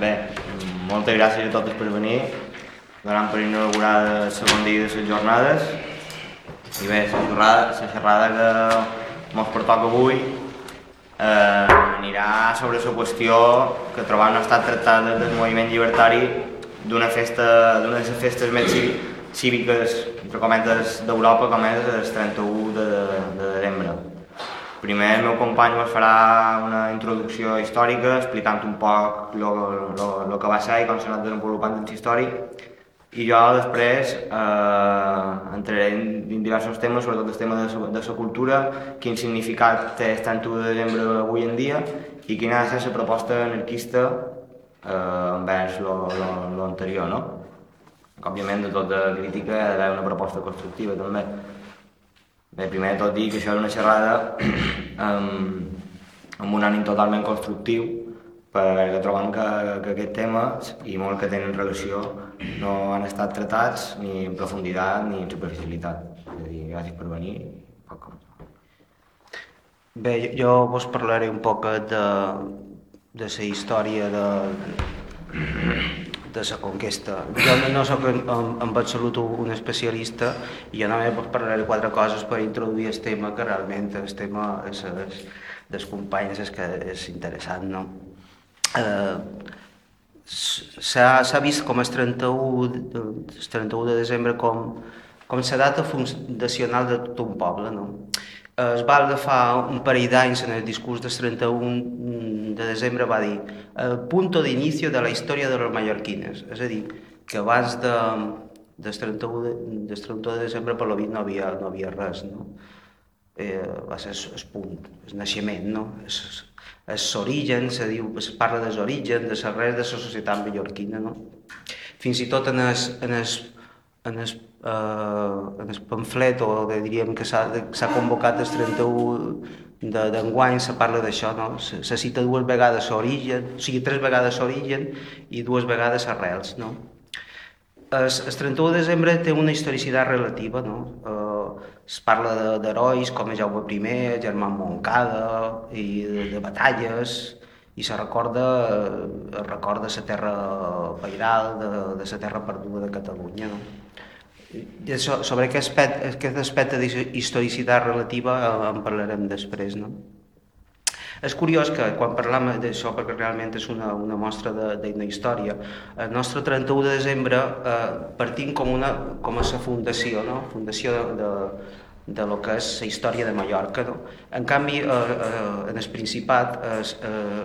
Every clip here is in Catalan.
Bé, moltes gràcies a totes per venir. Donant per inaugurada el segon dia de les jornades. I bé, la xerrada, la xerrada que mos pertoca avui eh, anirà sobre la qüestió que trobant no estat tractada del moviment llibertari d'una festa, d'una de les festes més cíviques, entre cometes, d'Europa, com és el 31 de, de desembre. Primer el meu company us farà una introducció històrica explicant un poc el que va ser i com s'ha anat desenvolupant en històric i jo després eh, entraré en diversos temes, sobretot el tema de la cultura, quin significat té el 31 de desembre avui en dia i quina ha de ser la proposta anarquista eh, envers l'anterior, no? Òbviament, de tota crítica ha d'haver una proposta constructiva també. Bé, primer de tot dir que això era una xerrada amb, amb un ànim totalment constructiu perquè trobem que, que aquests temes i molt que tenen relació no han estat tratats ni en profunditat ni en superficialitat. És a dir, gràcies per venir. Poc Bé, jo vos parlaré un poc de, de la història de, de la conquesta. Jo no, en, en, en absolut un especialista i jo només parlaré quatre coses per introduir el tema que realment el tema és, és dels companys és que és interessant, no? Eh, S'ha vist com el 31, el 31 de desembre com, com la data fundacional de tot un poble, no? Es va agafar un parell d'anys en el discurs del 31 de desembre va dir el punt d'inici de la història de les mallorquines, és a dir, que abans de, del 31 de, del 31 de desembre per l'Ovit no havia, no havia res, no? Eh, va ser el punt, el naixement, no? Es, els orígens, se diu, es parla dels orígens, de les res de la societat mallorquina, no? Fins i tot en el, en el, en el eh, en el pamflet o de, diríem que s'ha convocat el 31 d'enguany se parla d'això, no? Se, se cita dues vegades origen, o sigui, tres vegades origen i dues vegades arrels, no? El, el 31 de desembre té una historicitat relativa, no? Eh, es parla d'herois com Jaume I, Germà Moncada i de, de batalles, i se recorda, es recorda la terra pairal de, de la terra perduda de Catalunya. I això, sobre aquest aspecte, aquest aspecte d'historicitat relativa en parlarem després. No? És curiós que quan parlam d'això, perquè realment és una, una mostra d'una història, el nostre 31 de desembre eh, partim com, una, com a la fundació, no? fundació de, de, de lo que és la història de Mallorca. No? En canvi, eh, eh, en el Principat, eh,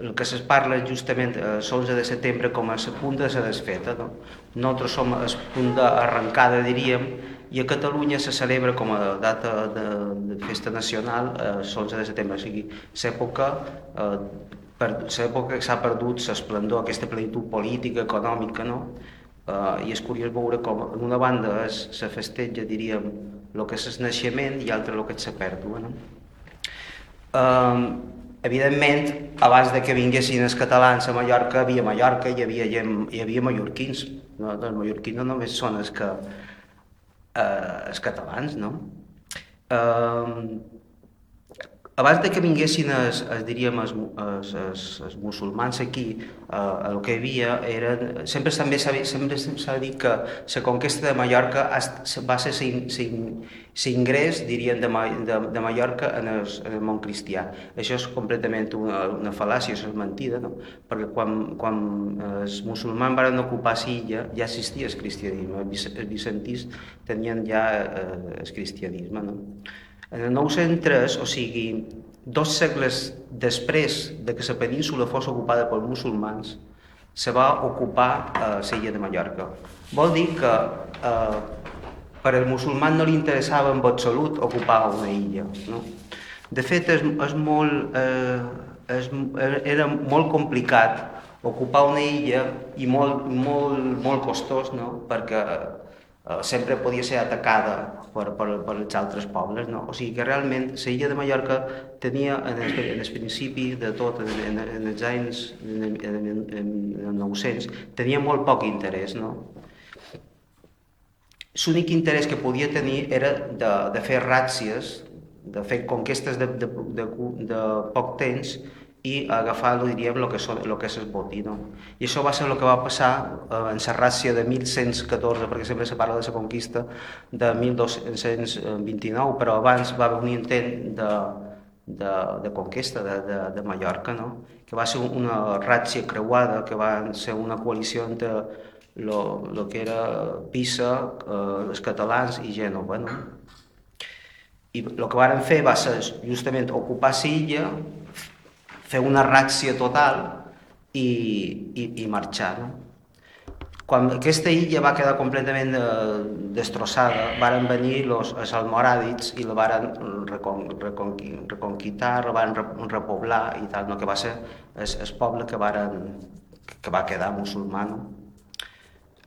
el que es parla justament l'11 de setembre com a la punta de la desfeta. No? Nosaltres som el punt d'arrencada, diríem, i a Catalunya se celebra com a data de, de festa nacional l'11 de setembre, o sigui, l'època eh, per que s'ha perdut l'esplendor, aquesta plenitud política, econòmica, no? Eh, I és curiós veure com en una banda es, se festeja, diríem, el que és el naixement i l'altra el que és la pèrdua. No? Eh, evidentment, abans de que vinguessin els catalans a Mallorca, havia Mallorca i hi havia, hi havia mallorquins. No? Els mallorquins no només són els que eh, els catalans, no? Eh, abans de que vinguessin els, els diríem, els, els, els, els musulmans aquí, eh, el que hi havia eren... Sempre també s'ha dit que la conquesta de Mallorca va ser l'ingrés, dirien, de, de, de Mallorca en el, en el món cristià. Això és completament una, una fal·làcia, és mentida, no? perquè quan, quan els musulmans van ocupar l'illa ja existia el cristianisme, els vicentís tenien ja eh, el cristianisme. No? En el 903, o sigui, dos segles després de que la península fos ocupada pels musulmans, se va ocupar eh, l'illa de Mallorca. Vol dir que eh, per al musulman no li interessava en absolut ocupar una illa. No? De fet, és, és molt, eh, és, era molt complicat ocupar una illa i molt, molt, molt costós, no? perquè eh, sempre podia ser atacada per, per, per els altres pobles. No? O sigui que realment l'illa de Mallorca tenia en el, en el principi de tot, en, en, en els anys en, en, en, en el 900, tenia molt poc interès. No? L'únic interès que podia tenir era de, de fer ràtzies, de fer conquestes de, de, de, de poc temps i agafar, diríem, el que, són, el que és el botí. No? I això va ser el que va passar eh, en la ràcia de 1114, perquè sempre se parla de la conquista de 1229, però abans va haver un intent de, de, de conquesta de, de, de Mallorca, no? que va ser una ràcia creuada, que va ser una coalició entre lo, lo que era Pisa, eh, els catalans i Gènova. No? I el que varen fer va ser justament ocupar l'illa, fer una ràxia total i, i, i marxar. No? Quan aquesta illa va quedar completament eh, destrossada, varen venir los, els almoràdits i la varen recon, reconqui, reconquitar, la varen repoblar i tal, no? que va ser el poble que, varen, que va quedar musulmà. No?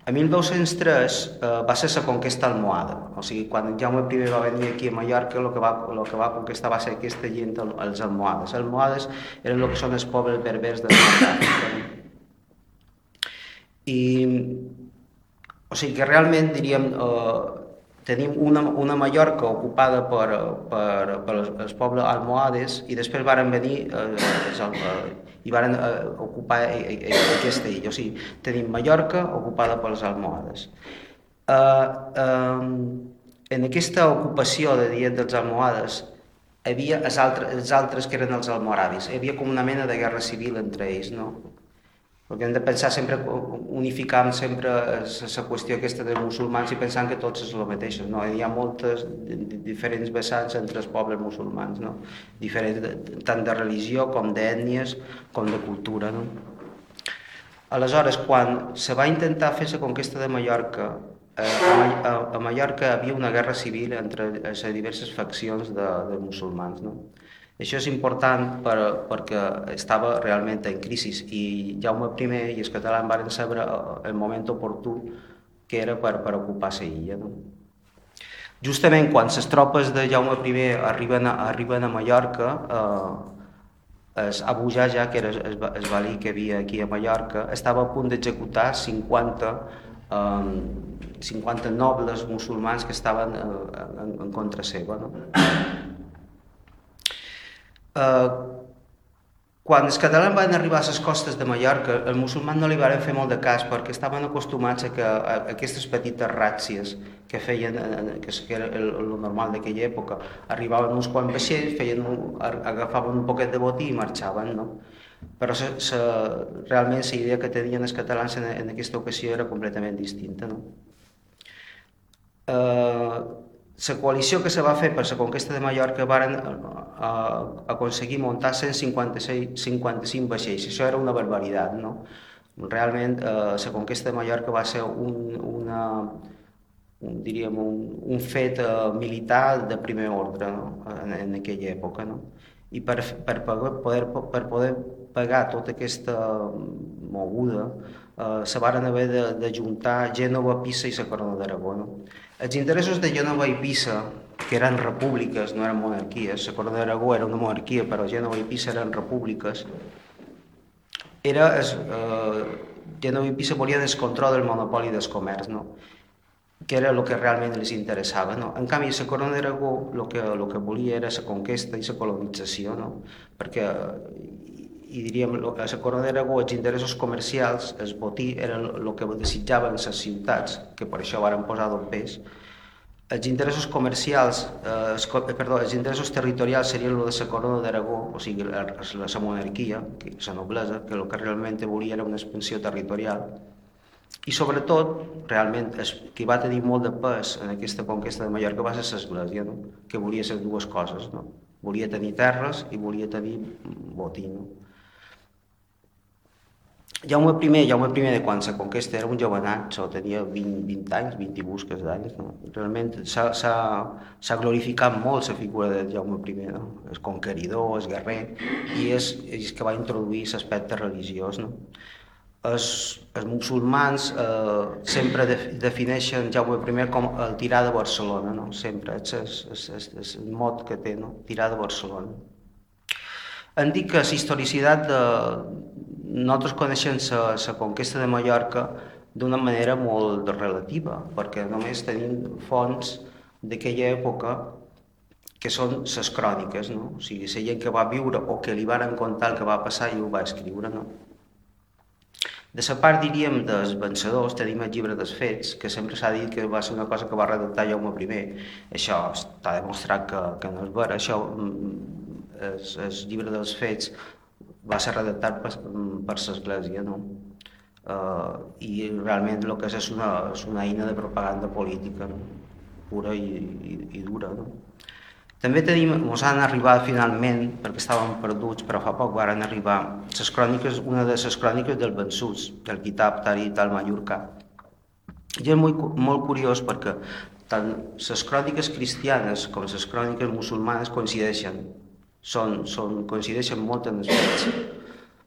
A 1203 eh, va ser la conquesta almohada, o sigui, quan Jaume I va venir aquí a Mallorca, el que va, el que va conquistar va ser aquesta gent, els almohades. Els almohades eren el que són els pobles berbers de. I, o sigui que realment, diríem, eh, tenim una, una Mallorca ocupada per, per, per els pobles almohades i després varen venir eh, els, eh, i varen eh, ocupar eh, eh, aquesta illa. O sigui, tenim Mallorca ocupada pels almohades. Eh, eh, en aquesta ocupació de dia dels almohades hi havia els altres, els altres que eren els almoràvis. Hi havia com una mena de guerra civil entre ells, no? Perquè hem de pensar sempre, unificant sempre la qüestió aquesta dels musulmans i pensant que tots és el mateix. No? Hi ha moltes diferents vessants entre els pobles musulmans, no? diferents tant de religió com d'ètnies com de cultura. No? Aleshores, quan se va intentar fer la conquesta de Mallorca, eh, a, a Mallorca havia una guerra civil entre les diverses faccions de, de musulmans. No? Això és important per, perquè estava realment en crisi i Jaume I i els catalans van saber el moment oportú que era per, per ocupar la illa. No? Justament quan les tropes de Jaume I arriben a, arriben a Mallorca, eh, es Abu Jaja, que era el, el valí que havia aquí a Mallorca, estava a punt d'executar 50, eh, 50 nobles musulmans que estaven eh, en, en contra seva. No? Eh, quan els catalans van arribar a les costes de Mallorca, els musulmans no li van fer molt de cas perquè estaven acostumats a, que, a, aquestes petites ràcies que feien, que, que era el, el normal d'aquella època. Arribaven uns quants vaixells, feien un, agafaven un poquet de botí i marxaven, no? Però se, se, realment la idea que tenien els catalans en, en aquesta ocasió era completament distinta, no? Eh, la coalició que se va fer per la conquesta de Mallorca varen eh, aconseguir muntar 156, 55 vaixells. Això era una barbaritat, no? Realment, eh, la conquesta de Mallorca va ser un, una, un, diríem, un, un fet eh, militar de primer ordre no? en, en aquella època. No? I per, per, poder, per poder pagar tota aquesta moguda, eh, se varen haver de, de juntar Gènova, Pisa i la Corona d'Aragó. No? Els interessos de Gènova i Pisa, que eren repúbliques, no eren monarquies, la Corona d'Aragó era una monarquia, però Gènova i Pisa eren repúbliques, era, es, eh, Gènova i Pisa volien el control del monopoli del comerç, no? que era el que realment els interessava. No? En canvi, la Corona d'Aragó el que, el que volia era la conquesta i la colonització, no? perquè i diríem, la Corona d'Aragó els interessos comercials, el botí, era el que desitjaven les ciutats, que per això varen posar d'un pes. Els interessos comercials, eh, els, perdó, els interessos territorials serien el de la Corona d'Aragó, o sigui, la, la, la monarquia, que, la noblesa, que el que realment volia era una expansió territorial. I sobretot, realment, el, qui va tenir molt de pes en aquesta conquesta de Mallorca va ser l'Església, no? que volia ser dues coses. No? Volia tenir terres i volia tenir botí. No? Jaume I, Jaume I de quan la conquesta era un jovenat, o tenia 20, 20 anys, 20 i busques d'anys. No? Realment s'ha glorificat molt la figura de Jaume I, no? el conqueridor, el guerrer, i és, és que va introduir l'aspecte religiós. No? Els, els musulmans eh, sempre de, defineixen Jaume I com el tirar de Barcelona, no? sempre, és, és, és, és el mot que té, no? tirar de Barcelona. Han dit que la historicitat de, nosaltres coneixem la conquesta de Mallorca d'una manera molt relativa, perquè només tenim fonts d'aquella època que són les cròniques, no? o sigui, la gent que va viure o que li van contar el que va passar i ho va escriure. No? De la part, diríem, dels vencedors, tenim el llibre dels fets, que sempre s'ha dit que va ser una cosa que va redactar Jaume I. Això està demostrat que, que no és vera. Això, mm, el, el llibre dels fets va ser redactat per, per l'Església, no? Uh, I realment el que és és una, és una eina de propaganda política, no? pura i, i, i dura. No? També tenim, ens han arribat finalment, perquè estàvem perduts, però fa poc varen arribar, les cròniques, una de les cròniques del Bensuts, del Kitab Tarit al Mallorca. I és molt, molt curiós perquè tant les cròniques cristianes com les cròniques musulmanes coincideixen, són, són, coincideixen molt en aspectes,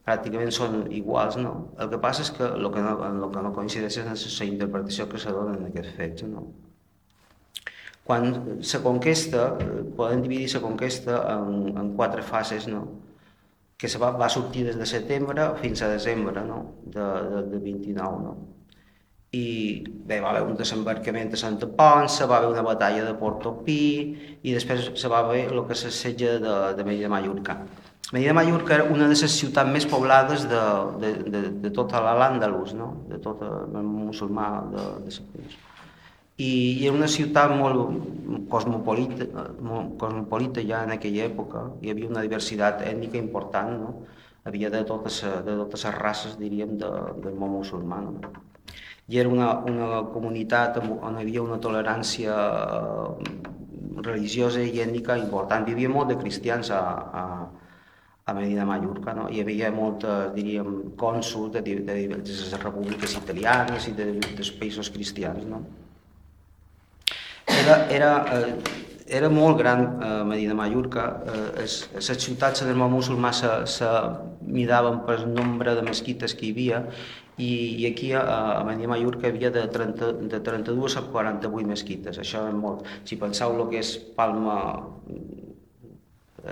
pràcticament són iguals, no? El que passa és que el que no, el que no coincideix és la interpretació que se dona en aquests fets, no? quan la conquesta, podem dividir la conquesta en, en quatre fases, no? que se va, va sortir des de setembre fins a desembre no? de, de, de 29. No? I bé, va haver un desembarcament a Santa Ponça, va haver una batalla de Portopí i després se va haver el que s'assetja de, de Medina Mallorca. Medina Mallorca era una de les ciutats més poblades de, de, de, de tota l'Àndalus, no? de tot el musulmà de, de la i, i era una ciutat molt cosmopolita, molt cosmopolita ja en aquella època, hi havia una diversitat ètnica important, no? havia de totes, de totes les races, diríem, de, del món musulmà. No? I era una, una comunitat on hi havia una tolerància eh, religiosa i ètnica important. Hi havia molt de cristians a, a, a Medina Mallorca, no? hi havia moltes, diríem, cònsuls de, de, de, de les repúbliques italianes i de, dels països cristians. No? era, era, eh, era molt gran eh, Medina Mallorca, eh, les ciutats del món musulmà se, se midaven per nombre de mesquites que hi havia i, i aquí a, a Medina Mallorca havia de, 30, de 32 a 48 mesquites, això és molt. Si penseu el que és Palma,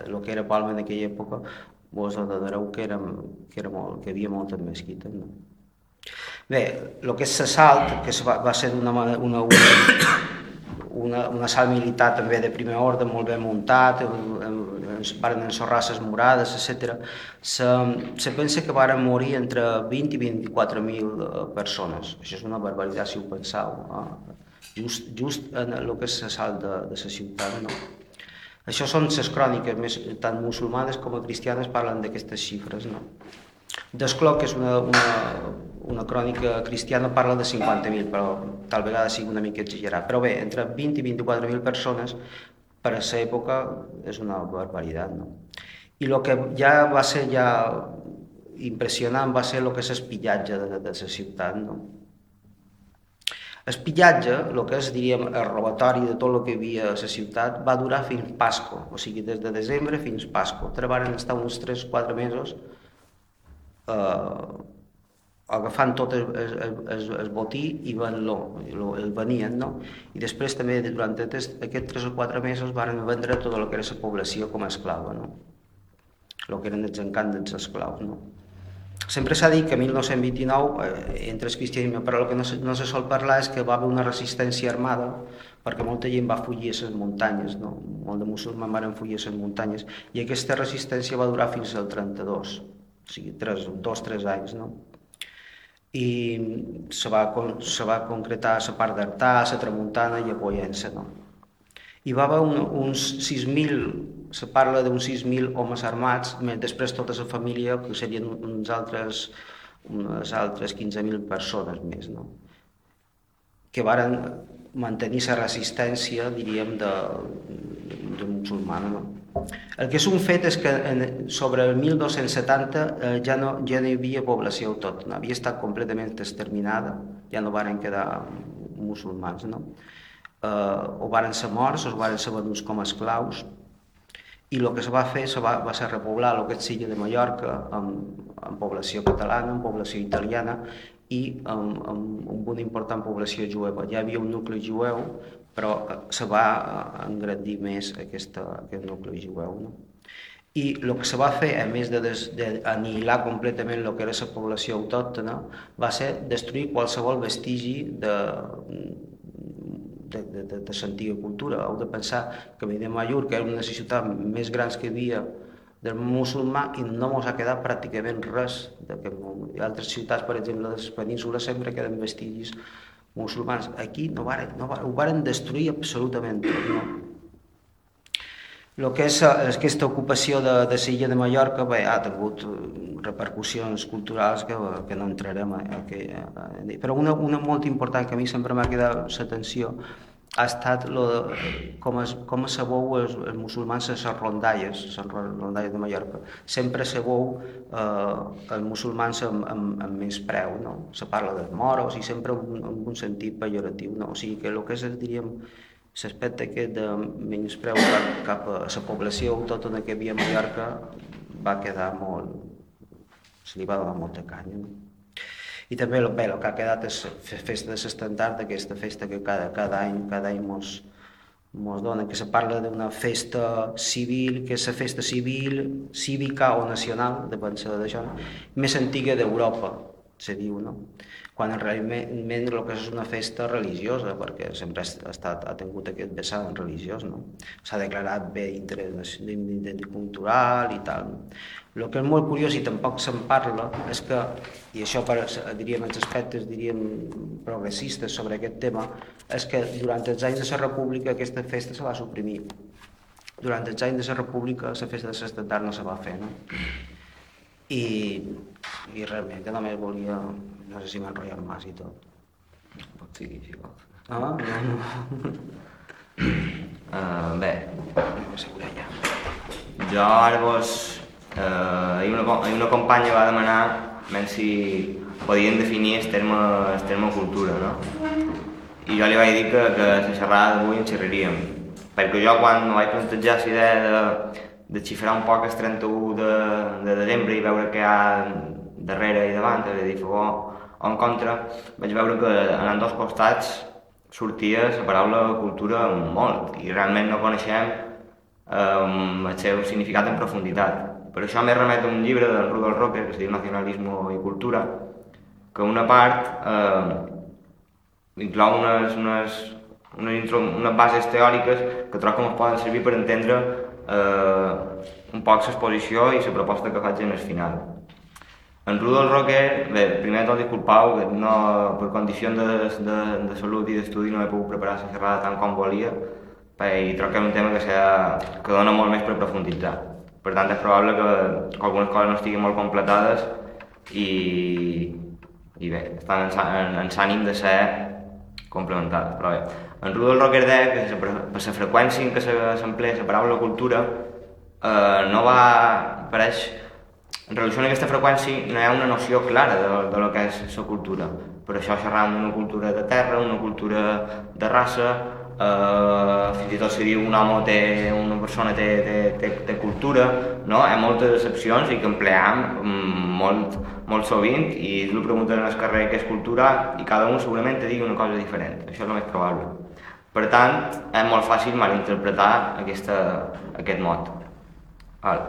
el que era Palma en aquella època, vos adonareu que, era, que, era molt, que havia moltes mesquites. No? Bé, el que és l'assalt, que va, va ser una, una, una, una sala militar també de primer ordre, molt ben muntat, van ensorrar les murades, etc. Se, se pensa que varen morir entre 20 i 24.000 eh, persones. Això és una barbaritat, si ho penseu. Eh? Just, just en el que la sal de, de la ciutat. No? Això són les cròniques, més, tant musulmanes com cristianes parlen d'aquestes xifres. No? Descloc és una, una, una crònica cristiana parla de 50.000, però tal vegada sigui una mica exagerat. Però bé, entre 20 i 24.000 persones per a la època és una barbaritat. No? I el que ja va ser ja impressionant va ser el que és el pillatge de, de la ciutat. No? El pillatge, el que és, diríem, el robatori de tot el que hi havia a la ciutat, va durar fins Pasco, o sigui, des de desembre fins Pasco. Trebaren estar uns 3-4 mesos eh, agafant tot el, el, el, el botí i van lo, el venien, no? I després també durant aquests, aquests 3 o 4 mesos van vendre tot el que era la població com a esclava, no? El que eren els encants dels esclaus, no? Sempre s'ha dit que 1929 eh, entre el cristianisme, però el que no no se sol parlar és que va haver una resistència armada perquè molta gent va fugir a les muntanyes, no? molt de musulmans van fugir a les muntanyes, i aquesta resistència va durar fins al 32 o sigui, tres, dos, tres anys, no? I se va, se va concretar la part d'Artà, la Tramuntana i a Poyensa, no? Hi va haver un, uns 6.000, se parla d'uns 6.000 homes armats, més després tota la família, que serien uns altres, unes altres 15.000 persones més, no? que varen mantenir la resistència, diríem, de, de musulmana. No? El que és un fet és que en, sobre el 1270 eh, ja, no, ja no hi havia població autòctona, havia estat completament exterminada, ja no varen quedar musulmans, no? Eh, o varen ser morts o varen ser venuts com a esclaus, i el que se va fer se va, va ser repoblar el que és Silla de Mallorca amb, amb població catalana, amb població italiana i amb, amb, amb una important població jueva. Ja hi havia un nucli jueu, però eh, se va eh, engrandir més aquesta, aquest nucli jueu. No? I el que se va fer, a més d'anihilar completament el que era la població autòctona, va ser destruir qualsevol vestigi de, de, de, de, de l'antiga cultura. Heu de pensar que de Mallorca era una de les ciutats més grans que hi havia del musulmà i no ens ha quedat pràcticament res d'aquest món. I altres ciutats, per exemple, de les penínsules sempre queden vestigis musulmans. Aquí no varen, no varen, ho varen destruir absolutament tot. No? El que és aquesta ocupació de, de l'illa de Mallorca bé, ha tingut repercussions culturals que, que no entrarem a, a, a, a. Però una, una molt important que a mi sempre m'ha quedat l'atenció ha estat lo com, es, com sabou els, els musulmans a les rondalles, les rondalles de Mallorca. Sempre sabou eh, els musulmans amb, amb, amb més preu, no? Se parla dels moros i sempre amb, amb un sentit pejoratiu, no? O sigui que el que és, diríem, l'aspecte aquest de menyspreu cap, cap a la població autòctona que havia a Mallorca va quedar molt... se li va donar molta canya. No? I també el, bé, el que ha quedat és festa de l'estandard, aquesta festa que cada, cada any, cada any mos, mos dona, que se parla d'una festa civil, que és la festa civil, cívica o nacional, depèn d'això, més antiga d'Europa, se diu, no? Quan realment el que és una festa religiosa, perquè sempre ha, estat, ha tingut aquest vessant religiós, no? S'ha declarat bé d'interès cultural i tal. El que és molt curiós i tampoc se'n parla és que, i això per, diríem els aspectes diríem progressistes sobre aquest tema, és que durant els anys de la República aquesta festa se va suprimir. Durant els anys de la República la festa de l'estendard no se va fer, no? I, i realment que només volia no sé si m'ha enrotllat mas i tot. Pot seguir, si vols. Ah, no, no. Uh, bé. No sé ja. Jo ara vos... Uh, ahir, una, ahir una companya va demanar menys si podien definir el terme, el terme cultura, no? I jo li vaig dir que, que la xerrada d'avui en xerraríem. Perquè jo quan vaig plantejar la idea de, de xifrar un poc el 31 de, de desembre i veure què hi ha darrere i davant, és a dir, favor en contra, vaig veure que en dos costats sortia la paraula cultura molt i realment no coneixem eh, el seu significat en profunditat. Per això m'he remet a un llibre de Rudolf Rocker que es diu Nacionalismo i Cultura, que una part eh, inclou unes, unes, unes, unes bases teòriques que trobo que ens poden servir per entendre eh, un poc l'exposició i la proposta que faig en el final. En Rudolf Roque, bé, primer de tot disculpau, que no, per condicions de, de, de salut i d'estudi no he pogut preparar la xerrada tant com volia, i trobo que és un tema que, que dona molt més per profunditzar. Per tant, és probable que, que algunes coses no estiguin molt completades i, i bé, estan en, en, en l'ànim de ser complementades. Però bé, en Rudolf Rocker deia que per la freqüència en què s'emplea la paraula cultura eh, no va, pareix, en relació amb aquesta freqüència no hi ha una noció clara de, de lo que és la cultura. Per això xerram d'una cultura de terra, una cultura de raça, eh, fins i tot se diu un home té, una persona té, té, té, té cultura, no? Hi ha moltes excepcions i que empleam mm, molt, molt sovint i tu preguntes en el carrer què és cultura i cada un segurament te digui una cosa diferent, això és el més probable. Per tant, és molt fàcil malinterpretar aquesta, aquest mot. Val.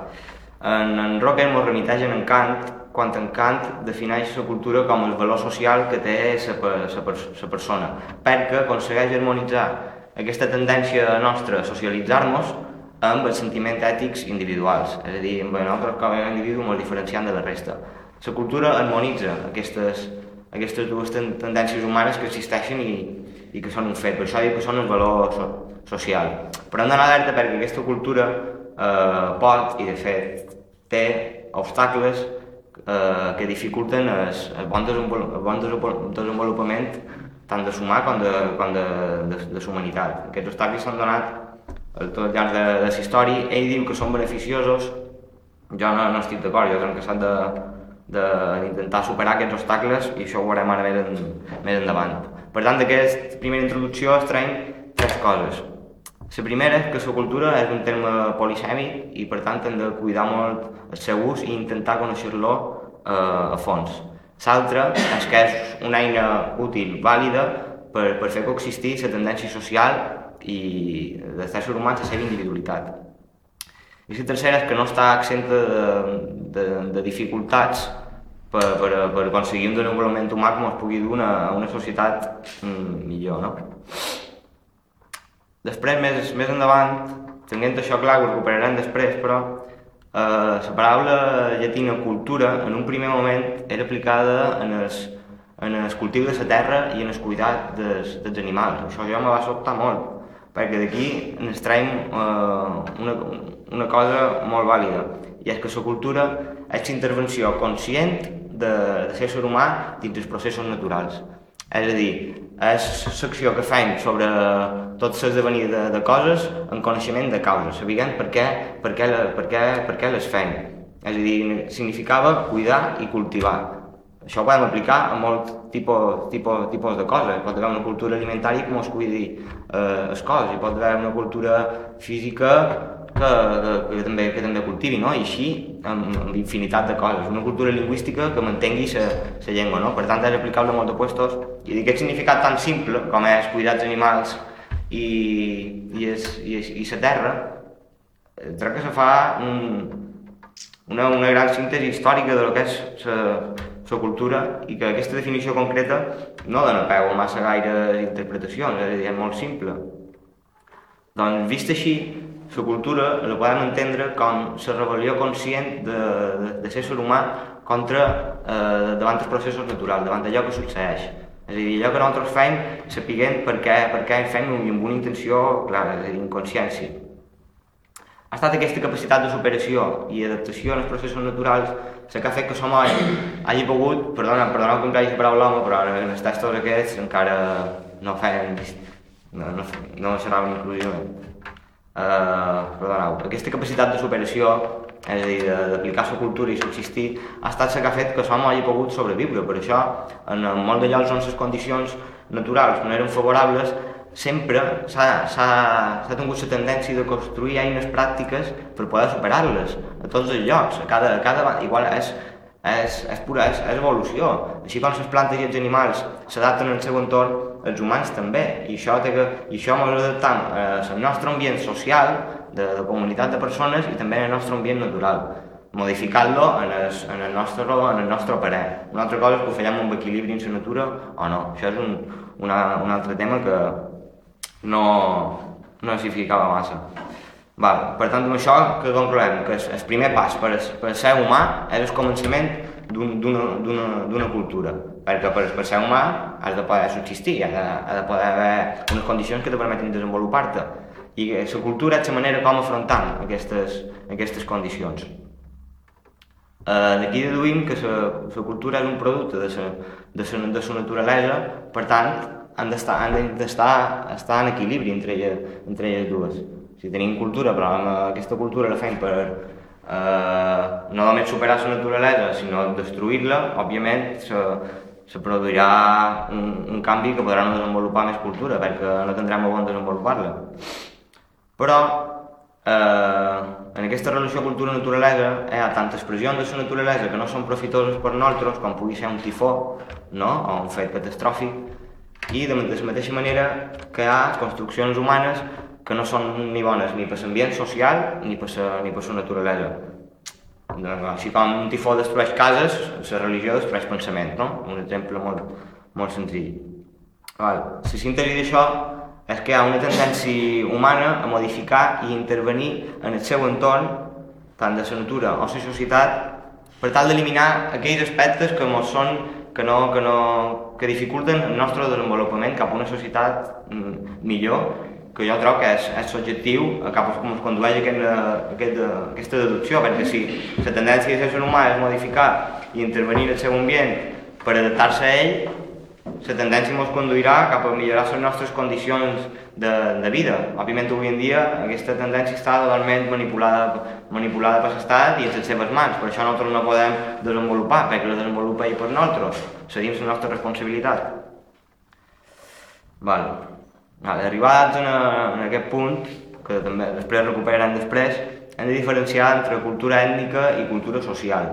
En, en Rocker ens remiteix en Kant, quan en Kant defineix la cultura com el valor social que té la persona, perquè aconsegueix harmonitzar aquesta tendència nostra a socialitzar-nos amb els sentiments ètics individuals, és a dir, amb nosaltres com a individu ens diferenciant de la resta. La cultura harmonitza aquestes, aquestes dues tendències humanes que existeixen i, i que són un fet, per això dic que són el valor so, social. Però hem d'anar alerta perquè aquesta cultura eh, pot, i de fet té obstacles eh, que dificulten el, bon, el bon desenvolupament tant de l'humà com de, com de, de, de humanitat. Aquests obstacles s'han donat al tot llarg de, de la història. Ell diu que són beneficiosos, jo no, no estic d'acord, jo crec que s'han d'intentar superar aquests obstacles i això ho veurem ara més, en, més endavant. Per tant, d'aquesta primera introducció es tres coses. La primera és que la cultura és un terme polisèmic i per tant hem de cuidar molt el seu ús i intentar conèixer-lo eh, a fons. L'altra és que és una eina útil, vàlida, per, per fer coexistir la tendència social i de ser humans la seva individualitat. I la tercera és que no està exenta de, de, de dificultats per, per, per aconseguir un desenvolupament humà com es pugui dur una, una societat mm, millor. No? Després, més, més endavant, tenint això clar, ho recuperarem després, però eh, la paraula llatina cultura en un primer moment era aplicada en els, en el cultiu de la terra i en el cuidat dels, dels animals. Això ja me va sobtar molt, perquè d'aquí ens traiem eh, una, una cosa molt vàlida, i és que la cultura és l'intervenció conscient de, de l'ésser humà dins els processos naturals. És a dir, és l'acció que fem sobre tot l'esdevenir de, de coses en coneixement de causes, sabent per què, per què, per què, per què les fem. És a dir, significava cuidar i cultivar. Això ho podem aplicar a molts tipus, tipus, tipus de coses. Pot haver una cultura alimentària que ens cuidi eh, les coses, hi pot haver una cultura física que, que, que, també, que també cultivi, no? i així amb, amb infinitat de coses. Una cultura lingüística que mantengui la llengua, no? per tant és aplicable a molts puestos, i d'aquest significat tan simple com és cuidar els animals i, i, es, i, es, i la terra, eh, crec que se fa un, una, una gran síntesi històrica de lo que és la cultura i que aquesta definició concreta no dona peu a massa gaire interpretacions, és a dir, és molt simple. Doncs, vist així, la cultura la podem entendre com la rebel·lió conscient de, de, de ser humà contra, eh, davant els processos naturals, davant allò que succeeix. És a dir, allò que nosaltres fem, sapiguem per què, per què fem i amb una intenció clara, és a dir, inconsciència. Ha estat aquesta capacitat de superació i adaptació als processos naturals la que ha fet que som hagi, hagi pogut, perdona, perdona que caigui la paraula home, però en els textos aquests encara no feien, no, no, no una inclusió eh, perdoneu, aquesta capacitat de superació, és a dir, d'aplicar la cultura i subsistir, ha estat la que ha fet que l'home hagi pogut sobreviure. Per això, en molts de llocs on les condicions naturals no eren favorables, sempre s'ha tingut la tendència de construir eines pràctiques per poder superar-les a tots els llocs, a cada, a cada igual és, és, és pura és, és evolució. Així com les plantes i els animals s'adapten al seu entorn, els humans també, i això, té que, i això ens adaptam al nostre ambient social, de, de comunitat de persones, i també el nostre ambient natural, modificant-lo en, el, en, el nostre, en el nostre parer. Una altra cosa és que ho fallem amb equilibri en la natura o no. Això és un, una, un altre tema que no, no s'hi ficava massa. Val. Per tant, amb això que concloem? Que el primer pas per, per ser humà és el començament d'una cultura, perquè per, per ser humà has de poder subsistir, has de, has de poder haver unes condicions que te permetin desenvolupar-te. I la cultura és la manera com afrontam aquestes, aquestes condicions. Eh, D'aquí deduïm que la cultura és un producte de la de de sa naturalesa, per tant, han d'estar han d'estar estar en equilibri entre elles, entre elles dues. Si tenim cultura, però aquesta cultura la fem per, eh, no només superar la naturalesa, sinó destruir-la, òbviament se, se produirà un, un canvi que podrà no desenvolupar més cultura, perquè no tindrem a bon desenvolupar-la. Però eh, en aquesta relació cultura-naturalesa hi ha tantes expressions de la naturalesa que no són profitoses per nosaltres, com pugui ser un tifó no? o un fet catastròfic, i de la mateixa manera que hi ha construccions humanes que no són ni bones ni per l'ambient social ni per la, ni per la naturalesa. Així com un tifó destrueix cases, la religió destrueix pensament, no? Un exemple molt, molt senzill. Val. La síntesi d'això és que hi ha una tendència humana a modificar i intervenir en el seu entorn, tant de la natura o la societat, per tal d'eliminar aquells aspectes que mos són que, no, que, no, que dificulten el nostre desenvolupament cap a una societat mm, millor que jo trobo que és, és subjectiu cap a com es condueix aquest, aquest, aquesta deducció, perquè si la tendència de ser humà és modificar i intervenir en el seu ambient per adaptar-se a ell, la tendència ens conduirà cap a millorar les nostres condicions de, de vida. Òbviament, avui en dia, aquesta tendència està totalment manipulada, manipulada per l'estat i en les seves mans. Per això nosaltres no podem desenvolupar, perquè la desenvolupa ell per nosaltres. Cedim la nostra responsabilitat. Vale. Arribats en, a, en aquest punt, que també després recuperarem després, hem de diferenciar entre cultura ètnica i cultura social.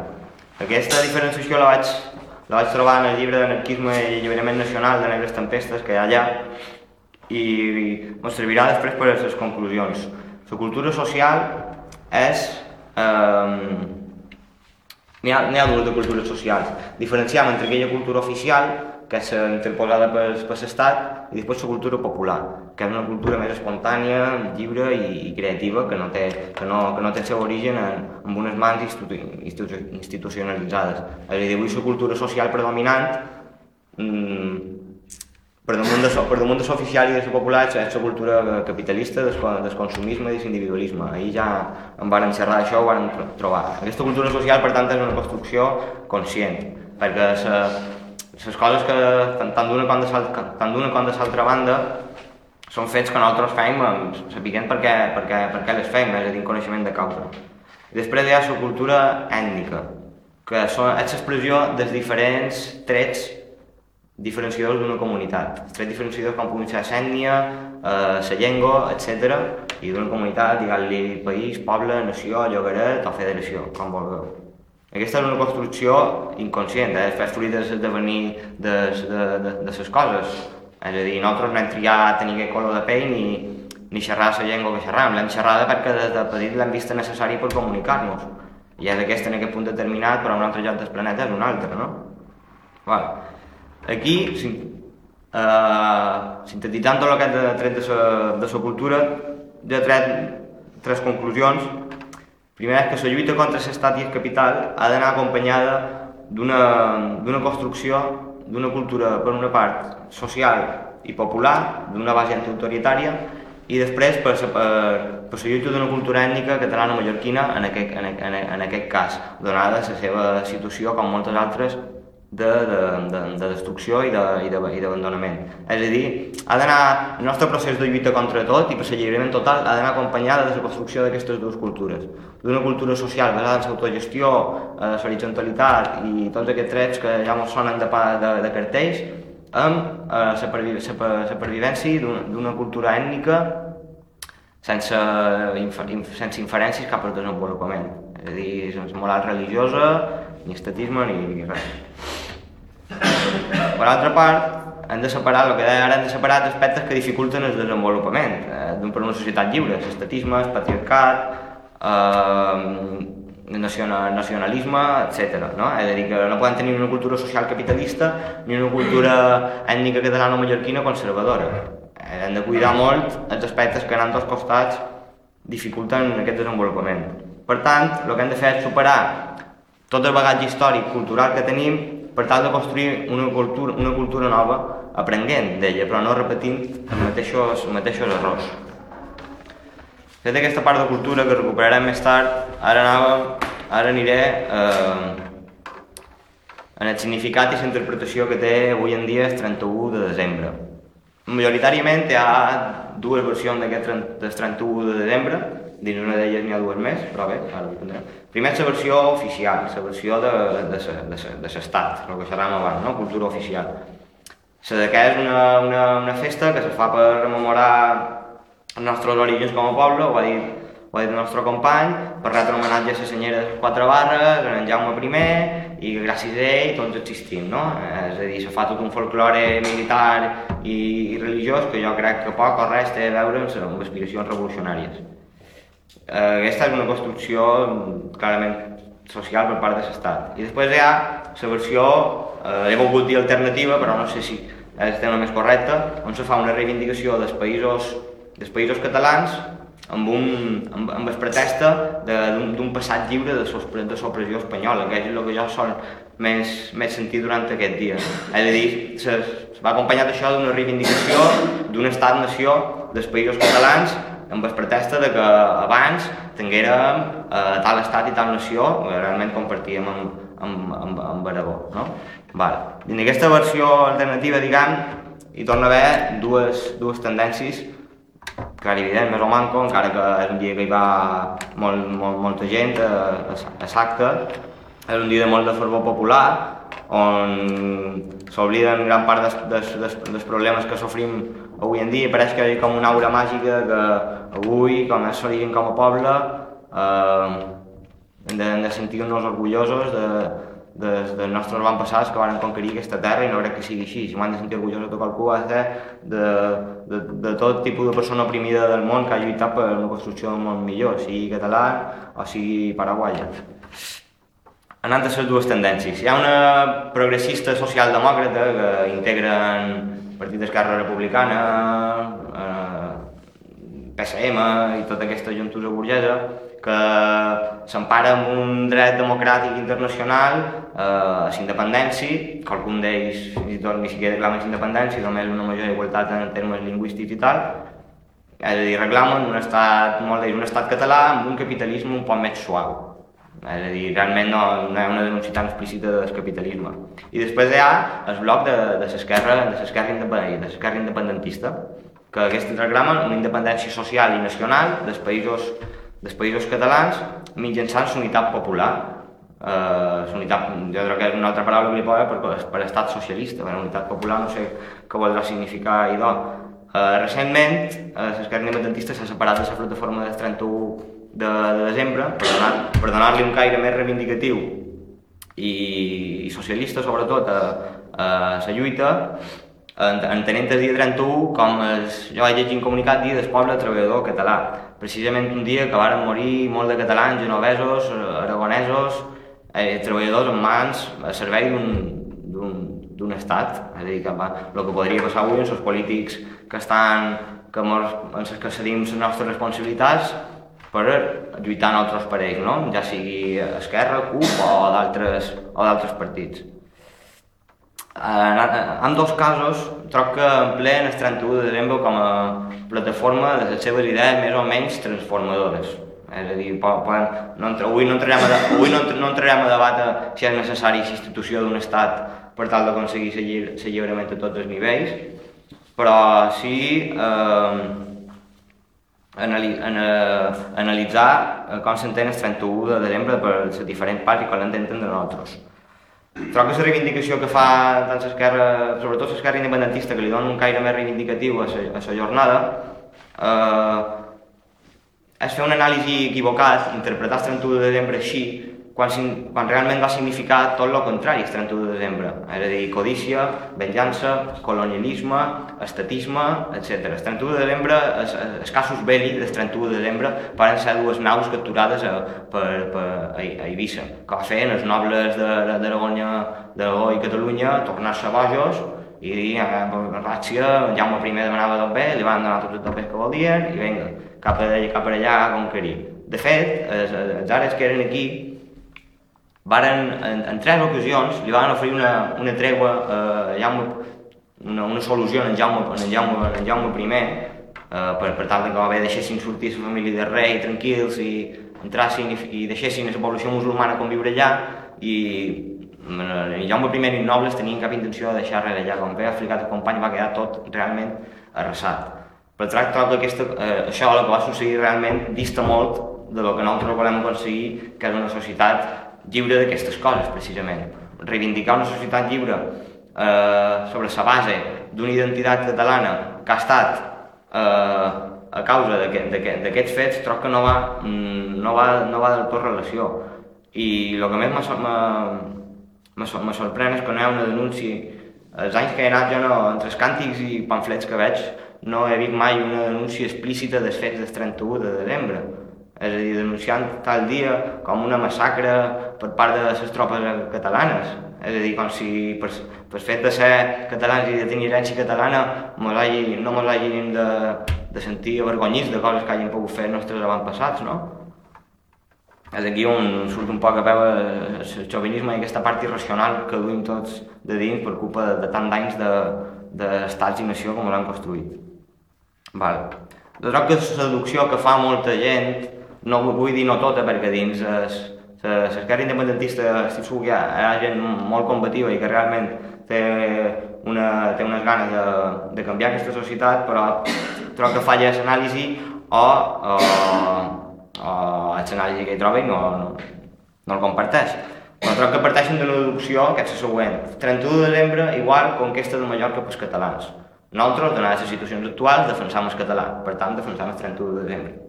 Aquesta diferenciació la vaig, la vaig trobar en el llibre d'anarquisme i alliberament nacional de Negres Tempestes que hi ha allà i, i ens servirà després per a les conclusions. La cultura social és eh, n'hi ha, ha dues de cultures socials. Diferenciem entre aquella cultura oficial, que és interposada per, per l'Estat, i després la cultura popular, que és una cultura més espontània, lliure i, i creativa, que no té, que no, que no té el seu origen en, en unes mans institu, institu, institucionalitzades. És a dir, avui la cultura social predominant mmm, per damunt de, per damunt de l'oficial i de la popular és la cultura capitalista del, del consumisme i l'individualisme. Ahir ja en van xerrar això, ho van trobar. Aquesta cultura social, per tant, és una construcció conscient, perquè les coses que tant d'una com de l'altra banda són fets que nosaltres fem sapiguem per què, per què, per què les fem, és a dir, coneixement de causa. Després hi ha la cultura ètnica, que són, és l'expressió dels diferents trets diferenciadors d'una comunitat. Els trets diferenciadors com puguin ser l'ètnia, eh, la llengua, etc. i d'una comunitat, diguem-li país, poble, nació, llogaret o federació, com vulgueu. Aquesta és una construcció inconscient, eh? fer fruit de l'esdevenir de, de, de, de les coses. És a dir, nosaltres no hem triat tenir aquest color de pell ni, ni xerrar la llengua que xerram, l'hem xerrada perquè des de petit l'hem vista necessari per comunicar-nos. I és aquesta en aquest punt determinat, però un altre lloc del planeta és un altre, no? Val. Aquí, eh, sintetitzant tot el que he tret de la cultura, ja he tret tres conclusions. Primera és que la lluita contra l'estat i el capital ha d'anar acompanyada d'una construcció d'una cultura, per una part, social i popular, d'una base antiautoritària, i després per, per, per la lluita d'una cultura ètnica catalana-mallorquina en, aquest, en, en, en aquest cas, donada la seva situació, com moltes altres, de, de, de, de destrucció i d'abandonament. És a dir, ha d'anar, el nostre procés de lluita contra tot i per l'alliberament total ha d'anar acompanyada de la construcció d'aquestes dues cultures. D'una cultura social basada en l'autogestió, eh, l'horitzontalitat i tots aquests trets que ja ens sonen de, de, de cartells, amb eh, la pervi pervivència d'una cultura ètnica sense, infer sense inferències cap al desenvolupament. És a dir, sense moral religiosa, ni estatisme, ni, ni res. Per altra part, hem de separar, el que deia ara, hem de separar aspectes que dificulten el desenvolupament eh, per una societat lliure, l'estatisme, el patriarcat, eh, nacionalisme, etc. No? És a dir, que no podem tenir una cultura social capitalista ni una cultura ètnica catalana o mallorquina conservadora. Eh, hem de cuidar molt els aspectes que anant dos costats dificulten aquest desenvolupament. Per tant, el que hem de fer és superar tot el bagatge històric, cultural que tenim per tal de construir una cultura, una cultura nova aprenent d'ella, però no repetint els mateixos, els mateixos errors. Fet aquesta part de cultura que recuperarem més tard, ara, anava, ara aniré eh, en el significat i la interpretació que té avui en dia el 31 de desembre. Majoritàriament hi ha dues versions d'aquest 31 de desembre, dins una d'elles n'hi ha dues més, però bé, ara ho entendrem. Primer la versió oficial, la versió de, de, de, de l'estat, el que xerràvem abans, no? cultura oficial. La de que és una, una, una festa que se fa per rememorar els nostres orígens com a poble, ho ha dit, ho ha dit el nostre company, per retre homenatge a la senyera de les quatre barres, en Jaume I, i gràcies a ell tots existim, no? És a dir, se fa tot un folklore militar i, i religiós que jo crec que poc o res té a veure amb aspiracions revolucionàries. Eh, aquesta és una construcció clarament social per part de l'Estat. I després hi ha la versió, eh, he volgut dir alternativa, però no sé si és el més correcte, on se fa una reivindicació dels països, dels països catalans amb, un, amb, amb el pretexte d'un passat lliure de l'opressió espanyola, que és el que jo sol més, més sentir durant aquest dia. És a dir, se, se va acompanyat això d'una reivindicació d'un estat-nació dels països catalans amb el pretexte de que abans tinguérem eh, tal estat i tal nació que realment compartíem amb, amb, amb, amb Aragó. No? Val. I en aquesta versió alternativa, diguem, hi torna a haver dues, dues tendències clar, evident, més o manco, encara que és un dia que hi va molt, molt, molta gent a, a l'acte, és un dia de molt de fervor popular, on s'obliden gran part dels, dels, dels, dels problemes que sofrim avui en dia, pareix que hi com una aura màgica que avui, com és l'origen com a poble, eh, hem de, hem de sentir-nos orgullosos de, de, dels nostres avantpassats que van conquerir aquesta terra i no crec que sigui així. Si m'han de sentir orgullosos de qualcú ha de de, de, de tot tipus de persona oprimida del món que ha lluitat per una construcció d'un món millor, sigui català o sigui paraguaia. anant a les dues tendències. Hi ha una progressista socialdemòcrata que integren Partit d'Esquerra Republicana, eh, PSM i tota aquesta juntura burgesa, que s'empara amb un dret democràtic internacional eh, a independència, que algun d'ells ni tot ni siquiera reclamen independència, només una major igualtat en termes lingüístics i tal, és a dir, reclamen un estat, molt d'ells, un estat català amb un capitalisme un poc més suau. És a dir, realment no, no hi ha una denúncia tan explícita del capitalisme. I després hi ha el bloc de, de l'esquerra de l'esquerra independentista, que aquests reclamen una independència social i nacional dels països, dels països catalans mitjançant la unitat popular. Uh, unitat, jo crec que és una altra paraula que li posa per, per estat socialista, per unitat popular no sé què voldrà significar idò. Uh, recentment, uh, l'esquerra independentista s'ha separat de la plataforma del 31 de, de desembre per donar-li per donar un caire més reivindicatiu i, i socialista sobretot a, a la lluita entenent el dia 31 com es, jo vaig llegir un comunicat dia del poble treballador català. Precisament un dia que varen morir molt de catalans, genovesos, aragonesos eh, treballadors en mans a servei d'un estat. És a dir, que va, el que podria passar avui amb els polítics que estan que, mos, en que cedim les nostres responsabilitats per lluitar en altres parells, no? ja sigui Esquerra, CUP o d'altres partits. En, en dos casos, troc que empleen el 31 de desembre com a plataforma de les seves idees més o menys transformadores. És a dir, poden, no, avui, no entrarem a, avui no, no entrarem a debatre si és necessari la institució d'un estat per tal d'aconseguir l'alliberament a tots els nivells, però sí eh, anali uh, analitzar uh, com s'entén el 31 de desembre per les diferents parts i com l'entenen de nosaltres. Trobo que la reivindicació que fa tant l'esquerra, sobretot l'esquerra independentista, que li dona un caire més reivindicatiu a la jornada, eh, és fer un anàlisi equivocat, interpretar el 31 de desembre així, quan, quan realment va significar tot el contrari el 31 de desembre, és a dir, codícia, venjança, colonialisme, estatisme, etc. El 31 de desembre, els casos belli del 31 de desembre van ser dues naus capturades a, per, per, a, a Eivissa, que va fer els nobles d'Aragó i Catalunya tornar-se bojos i dir, eh, ràcia, Jaume I demanava tot bé, li van donar tots els papers que volien i vinga, cap, a, cap allà a conquerir. De fet, els, els ares que eren aquí varen, en, en tres ocasions li van oferir una, una tregua eh, a Jaume, una, una solució en Jaume, en Jaume, en Jaume I eh, per, per tal que va bé deixessin sortir la família de rei tranquils i entrassin i, i deixessin la població musulmana conviure allà i en Jaume I i nobles tenien cap intenció de deixar res allà, com que Africat el company va quedar tot realment arrasat. Per tracte que aquesta, eh, això el que va succeir realment dista molt de lo que nosaltres volem aconseguir, que és una societat lliure d'aquestes coses, precisament. Reivindicar una societat lliure eh, sobre la base d'una identitat catalana que ha estat eh, a causa d'aquests fets, troc que no va, mm, no va, no va del tot relació. I el que més me sorprèn és que no hi ha una denúncia. Els anys que he anat jo, no, entre els càntics i pamflets que veig, no he vist mai una denúncia explícita dels fets del 31 de desembre és a dir, denunciant tal dia com una massacre per part de les tropes catalanes. És a dir, com si per, per fet de ser catalans i de tenir herència catalana mos hagi, no ens hagin de, de sentir avergonyits de coses que hagin pogut fer els nostres avantpassats, no? És aquí on surt un poc a veure el xovinisme i aquesta part irracional que duim tots de dins per culpa de, de tant d'anys d'estats de, i nació com l'han construït. Val. De troc que la seducció que fa molta gent no vull dir no tota, perquè dins l'esquerra independentista estic segur hi ha, hi ha gent molt combativa i que realment té, una, té unes ganes de, de canviar aquesta societat, però trobo que falla l'anàlisi o, o, o l'anàlisi que hi troba i no, no, no el comparteix. Però trobo que parteixen d'una deducció que és la següent. 31 de desembre, igual, conquesta de Mallorca pels catalans. Nosaltres, donades les situacions actuals, defensam el català, per tant, defensam el 31 de desembre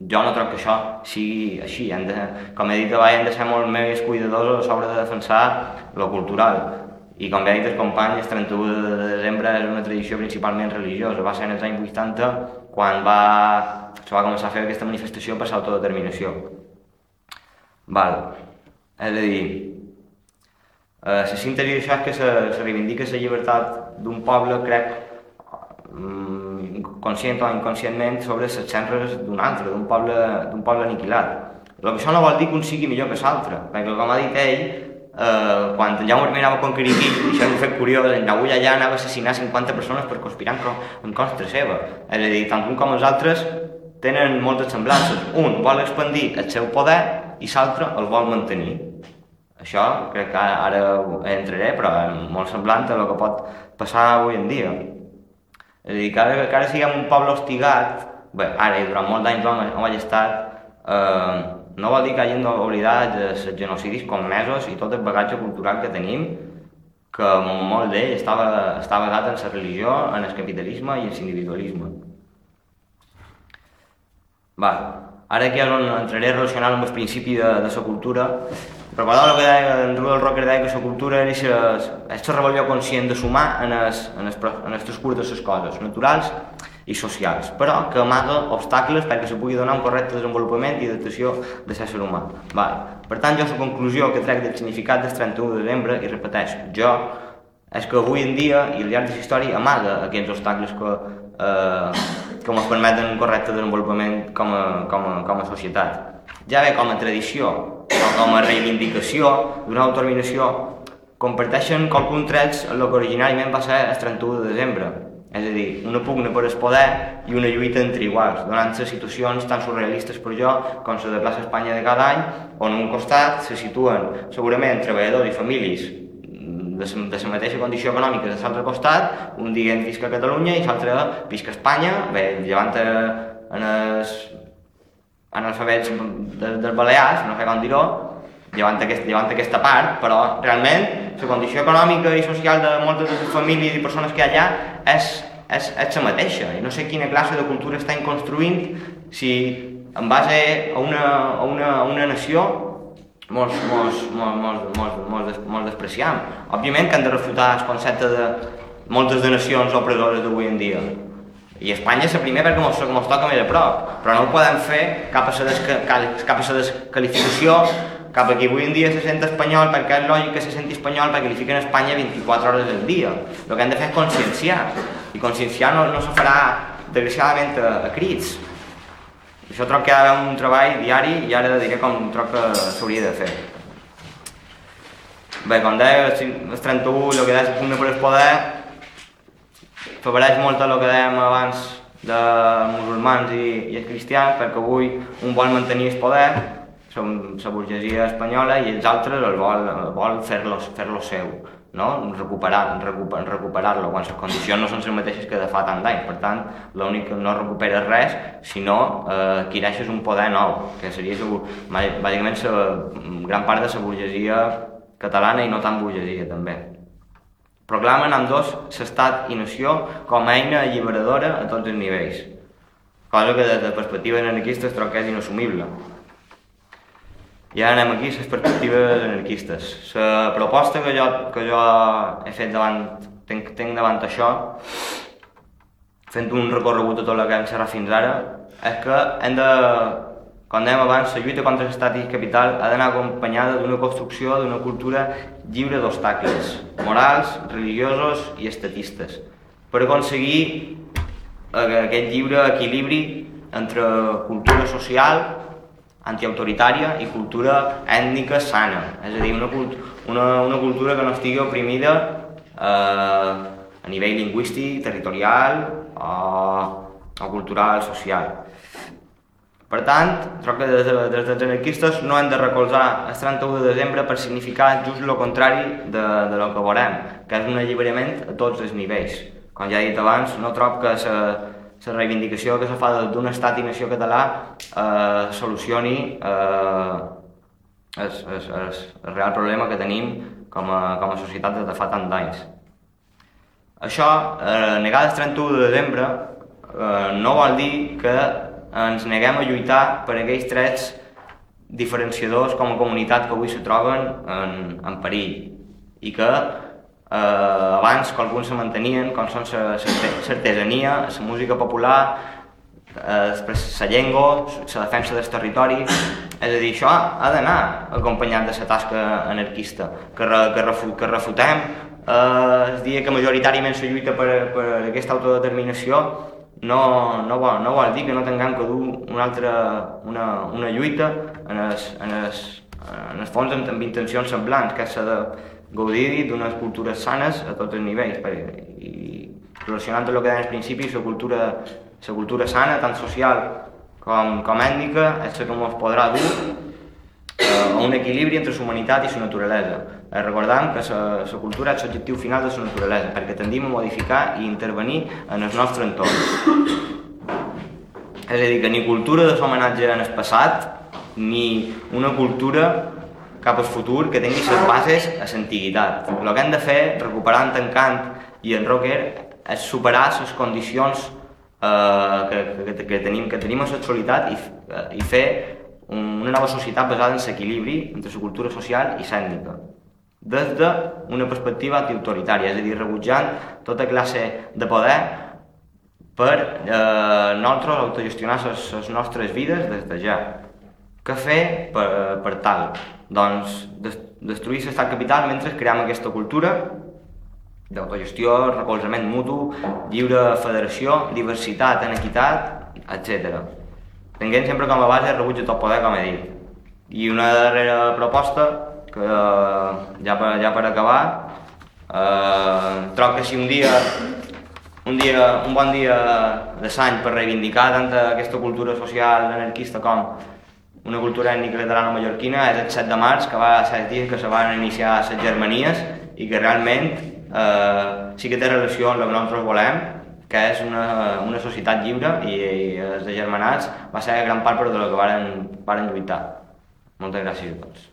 jo no trobo que això sigui així. Hem de, com he dit abans, hem de ser molt més cuidadosos sobre de defensar lo cultural. I com bé ha dit el company, el 31 de desembre és una tradició principalment religiosa. Va ser en els anys 80 quan va, se va començar a fer aquesta manifestació per l'autodeterminació. Val. És a dir, eh, la síntesi d'això és que se, se reivindica la llibertat d'un poble, crec, mm, conscient o inconscientment, sobre les xenres d'un altre, d'un poble, d'un poble aniquilat. Que això no vol dir que un sigui millor que l'altre, perquè com ha dit ell, eh, quan el Jaume I a conquerir Vic, això és un fet curiós, en Raúl allà anava a assassinar 50 persones per conspirar en, en contra seva. És a dir, tant un com els altres tenen moltes semblances. Un vol expandir el seu poder i l'altre el vol mantenir. Això crec que ara entraré, però molt semblant a el que pot passar avui en dia. És a dir, ara, que ara siguem un poble hostigat, bé, ara i durant molts anys ho ho estat, eh, no vol dir que hagin d'oblidar els genocidis commesos i tot el bagatge cultural que tenim, que molt d'ell està, està basat en la religió, en el capitalisme i en l'individualisme. Va, ara que és on entraré a relacionar amb el principi de, de la cultura, recordeu el que deia en Rudolf Rocker deia que la cultura era aquesta rebel·lió conscient de sumar en el, en el, en el transcurs de les coses naturals i socials, però que amaga obstacles perquè se pugui donar un correcte desenvolupament i adaptació de l'ésser humà. Vale. Per tant, jo la conclusió que trec del significat del 31 de desembre, i repeteix, jo, és que avui en dia i al llarg de la història amaga aquests obstacles que, eh, que ens permeten un correcte desenvolupament com a, com a, com a societat. Ja bé com a tradició o com a reivindicació d'una autodeterminació comparteixen qualcun trets en el que originàriament va ser el 31 de desembre, és a dir, una pugna per el poder i una lluita entre iguals, donant-se situacions tan surrealistes per jo com la de plaça Espanya de cada any, on un costat se situen segurament treballadors i famílies de la, mateixa condició econòmica de l'altre costat, un dient visca Catalunya i l'altre visca Espanya, bé, llevant en els analfabets de, dels Balears, no sé com dir-ho, llevant, aquest, llevant aquesta part, però realment la condició econòmica i social de moltes de les famílies i persones que hi ha allà és, és, és la mateixa. I no sé quina classe de cultura estan construint si en base a una, a una, a una nació mos, mos, mos, mos, mos, mos, mos despreciam. Òbviament que han de refutar el concepte de moltes de nacions opresores d'avui en dia. I Espanya és la primera perquè mos, mos toca més a prop, però no ho podem fer cap a la, desca, cap a la descalificació cap aquí avui en dia se sent espanyol perquè és lògic que se senti espanyol perquè li fiquen Espanya 24 hores al dia. El que hem de fer és conscienciar, i conscienciar no, no se farà desgraciadament a, a crits, això troc que ha d'haver un treball diari i ara diré com troc que s'hauria de fer. Bé, com deia, el 31, el que deia el punt per el poder, favoreix molt el que dèiem abans de musulmans i, i els cristians, perquè avui un vol mantenir el poder, som la burgesia espanyola, i els altres el vol, el vol fer-lo fer, -lo, seu no? recuperar-lo, recuperar, recuperar quan les condicions no són les mateixes que de fa tant d'anys. Per tant, l'únic que no recupera res, sinó eh, adquireixes un poder nou, que seria bàsicament la gran part de la burgesia catalana i no tan burgesia també. Proclamen amb dos l'estat i nació com a eina alliberadora a tots els nivells, cosa que des de perspectiva anarquista es que és inassumible. I ara anem aquí, les perspectives anarquistes. La proposta que jo, que jo he fet davant, tenc, tenc davant això, fent un recorregut de tot el que hem xerrat fins ara, és que hem de, com dèiem abans, la lluita contra l'estat i capital ha d'anar acompanyada d'una construcció d'una cultura lliure d'obstacles, morals, religiosos i estatistes, per aconseguir aquest lliure equilibri entre cultura social antiautoritària i cultura ètnica sana, és a dir, una, una, una cultura que no estigui oprimida eh, a nivell lingüístic, territorial o, o cultural, social. Per tant, trobo que des, de, des dels anarquistes no hem de recolzar el 31 de desembre per significar just el contrari de, de lo que veurem, que és un alliberament a tots els nivells. Com ja he dit abans, no trobo que la reivindicació que se fa d'un estat i nació català eh, solucioni eh, el, el, el, el real problema que tenim com a, com a societat des de fa tant d'anys. Això, eh, negar el 31 de desembre, eh, no vol dir que ens neguem a lluitar per aquells trets diferenciadors com a comunitat que avui se troben en, en perill i que eh, abans que alguns se mantenien, com són l'artesania, la música popular, eh, després la llengua, la defensa del territori, És a dir, això ha d'anar acompanyat de la tasca anarquista, que, re, que, refu, que refutem. Eh, el dia que majoritàriament se lluita per, per aquesta autodeterminació no, no, vol, no vol dir que no tinguem que dur una altra una, una lluita en el, en el, en el fons amb, amb intencions semblants, que s'ha de gaudir d'unes cultures sanes a tots els nivells. I relacionant amb el que deia al principi, la cultura, la cultura sana, tant social com, com ètnica, és la que ens podrà dur eh, a un equilibri entre la humanitat i la naturalesa. Eh, recordant que la cultura és l'objectiu final de la naturalesa, perquè tendim a modificar i intervenir en el nostre entorn. És a dir, que ni cultura de l'homenatge en el passat, ni una cultura cap al futur que tingui les bases a l'antiguitat. El que hem de fer, recuperant en Kant i en Rocker, és superar les condicions eh, que, que, que, tenim, que tenim a l'actualitat i, eh, i fer una nova societat basada en l'equilibri entre la cultura social i l'ètnica des d'una perspectiva antiautoritària, és a dir, rebutjant tota classe de poder per eh, nosaltres autogestionar les nostres vides des de ja. Què fer per, per tal? Doncs destruir l'estat capital mentre creem aquesta cultura d'autogestió, recolzament mutu, lliure federació, diversitat en equitat, etc. Tenint sempre com a base el rebuig de tot poder, com he dit. I una darrera proposta, que ja per, ja per acabar, eh, troc que si un dia un, dia, un bon dia de l'any per reivindicar tant aquesta cultura social anarquista com una cultura ètnica catalana mallorquina és el 7 de març, que va ser el dia que se van iniciar les germanies i que realment eh, sí que té relació amb el que nosaltres volem, que és una, una societat lliure i, i els de germanats va ser gran part per del que varen, varen lluitar. Moltes gràcies a tots.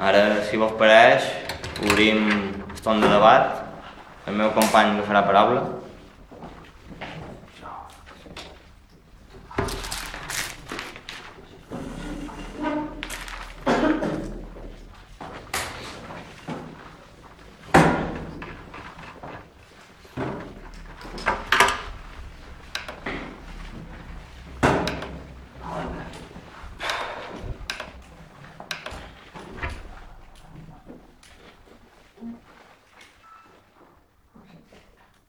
Ara, si vos pareix, obrim el de debat. El meu company no farà paraula.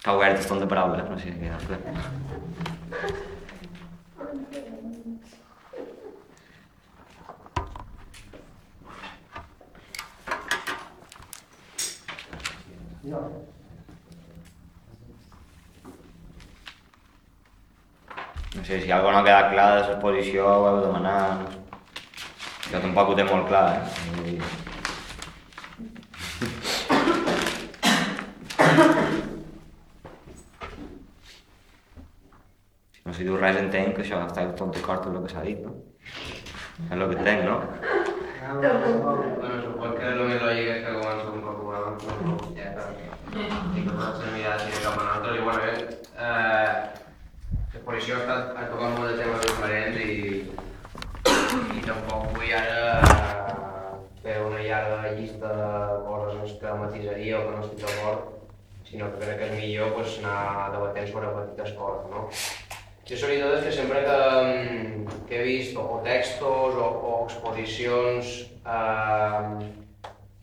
Està obert el torn de paraula, no sé si queda ple. No sé, si alguna no ha quedat clar de l'exposició ho heu de demanar. Jo tampoc ho té molt clar, eh? Diu res entenc que això està tot d'acord amb el que s'ha dit, no? És el que entenc, no? Bueno, supongo que lo més lògic és que comença un poc abans, no? Ja. I que tots hem mirat així cap a nosaltres, i bueno, eh, eh, l'exposició ha, estat, ha tocat molt de temes diferents i, i tampoc vull ara fer una llarga llista de coses que matisaria o que no estic d'acord, sinó que crec que és millor pues, anar debatent sobre petites coses, no? Jo sobretot és que sempre que, mm, que he vist o textos o, o exposicions eh,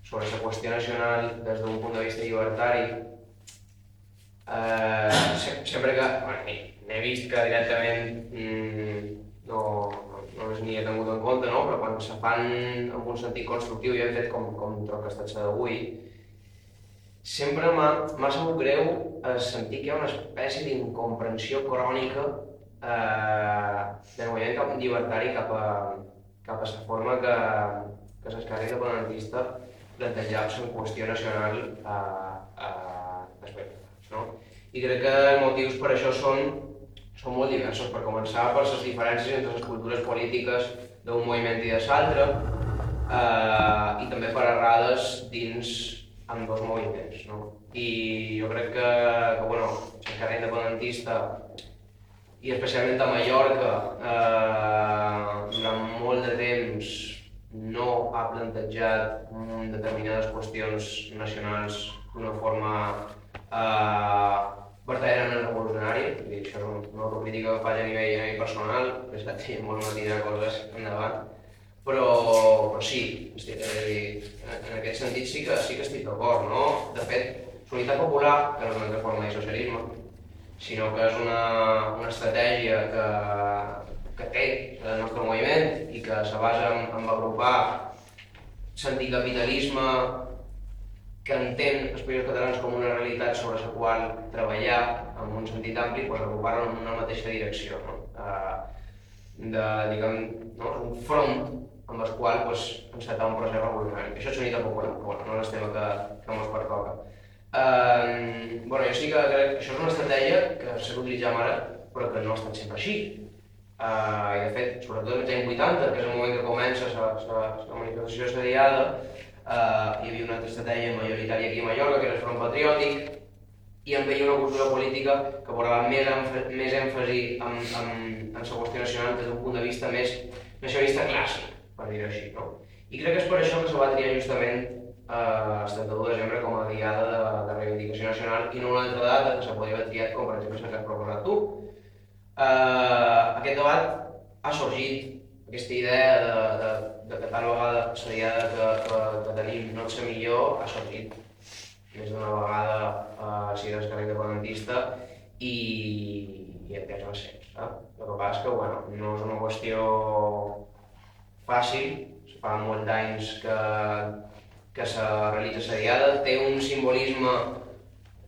sobre la qüestió nacional des d'un punt de vista llibertari, eh, sempre que bueno, n'he vist que directament mm, no, no, les ni he tingut en compte, no? però quan se fan en un sentit constructiu, jo he fet com, com troc que ha estat d'avui, sempre m'ha sabut greu sentir que hi ha una espècie d'incomprensió crònica eh, del moviment cap llibertari cap a, cap a la forma que, que l'esquerra independentista plantejava la qüestió nacional a, a, després. No? I crec que els motius per això són, són molt diversos. Per començar, per les diferències entre les cultures polítiques d'un moviment i de l'altre, eh, i també per errades dins amb dos moviments. No? I jo crec que, que bueno, l'esquerra independentista i especialment a Mallorca, eh, durant molt de temps no ha plantejat determinades qüestions nacionals d'una forma eh, verdaderament revolucionari, vull dir, això és una autocrítica que faig a nivell, a nivell personal, és que tinc molt de coses endavant, però, però sí, estic, dir, en, aquest sentit sí que, sí que estic d'acord, no? De fet, Unitat Popular, que no és una altra forma de socialisme, sinó que és una, una estratègia que, que té el nostre moviment i que se basa en, en agrupar l'anticapitalisme que entén els països catalans com una realitat sobre la qual treballar en un sentit ampli, pues, agrupar-ho en una mateixa direcció. No? Uh, de, diguem, no? un front amb el qual pues, encetar un procés revolucionari. Això és unitat popular, però bueno, no és el tema que, que ens pertoca. Uh, bueno, jo sí que crec que això és una estratègia que s'ha d'utilitzar ara, però que no ha estat sempre així. Uh, I de fet, sobretot als anys 80, que és el moment que comença la manifestació assediada, uh, hi havia una altra estratègia majoritària aquí a Mallorca, que era el Front Patriòtic, i en veia una cultura política que posava més, més èmfasi en, en, en la qüestió nacional des d'un punt de vista més nacionalista clàssic, per dir-ho així. No? I crec que és per això que se va triar justament eh, el 31 de desembre com a diada de, de reivindicació nacional i no una altra data que se podria haver triat com per exemple la que has proposat tu. Eh, aquest debat ha sorgit, aquesta idea de, de, de que tal vegada la diada que, que, que tenim no és la millor, ha sorgit més d'una vegada eh, si eres carrer independentista i, i aquest va ser. Saps? El que passa és que bueno, no és una qüestió fàcil, fa molts d'anys que, que se realitza la diada, té un simbolisme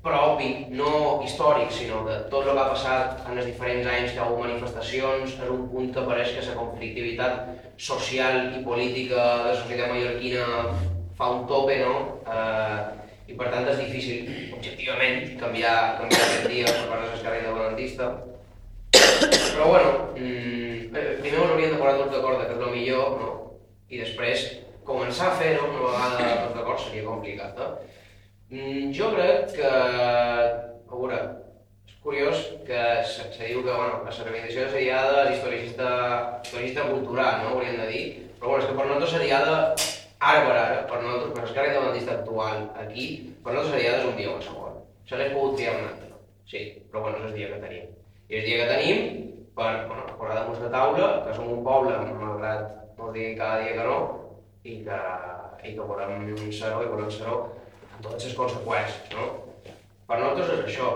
propi, no històric, sinó de tot el que ha passat en els diferents anys que hi ha hagut manifestacions, és un punt que que la conflictivitat social i política de la societat mallorquina fa un tope, no? Eh, I per tant és difícil, objectivament, canviar, canviar aquest dia per part de l'esquerra independentista. Però bueno, mmm, primer ens hauríem de posar tots d'acord que és el millor, no? I després començar a fer-ho una vegada tots d'acord seria complicat. Eh? Jo crec que, a veure, és curiós que se, se diu que bueno, la reivindicació de Seriada és historicista, cultural, no? hauríem de dir, però bueno, és que per nosaltres Seriada, ara per ara, per nosaltres, per l'esquerra independentista actual aquí, per nosaltres Seriada és un dia qualsevol. Se l'he pogut triar un altre, sí, però bueno, és el dia que tenim. I el dia que tenim, per bueno, posar damunt la taula, que som un poble, malgrat no diguin cada dia que no, i que, i que volem ser-ho i volem ser-ho amb totes les conseqüències, no? Per nosaltres és això.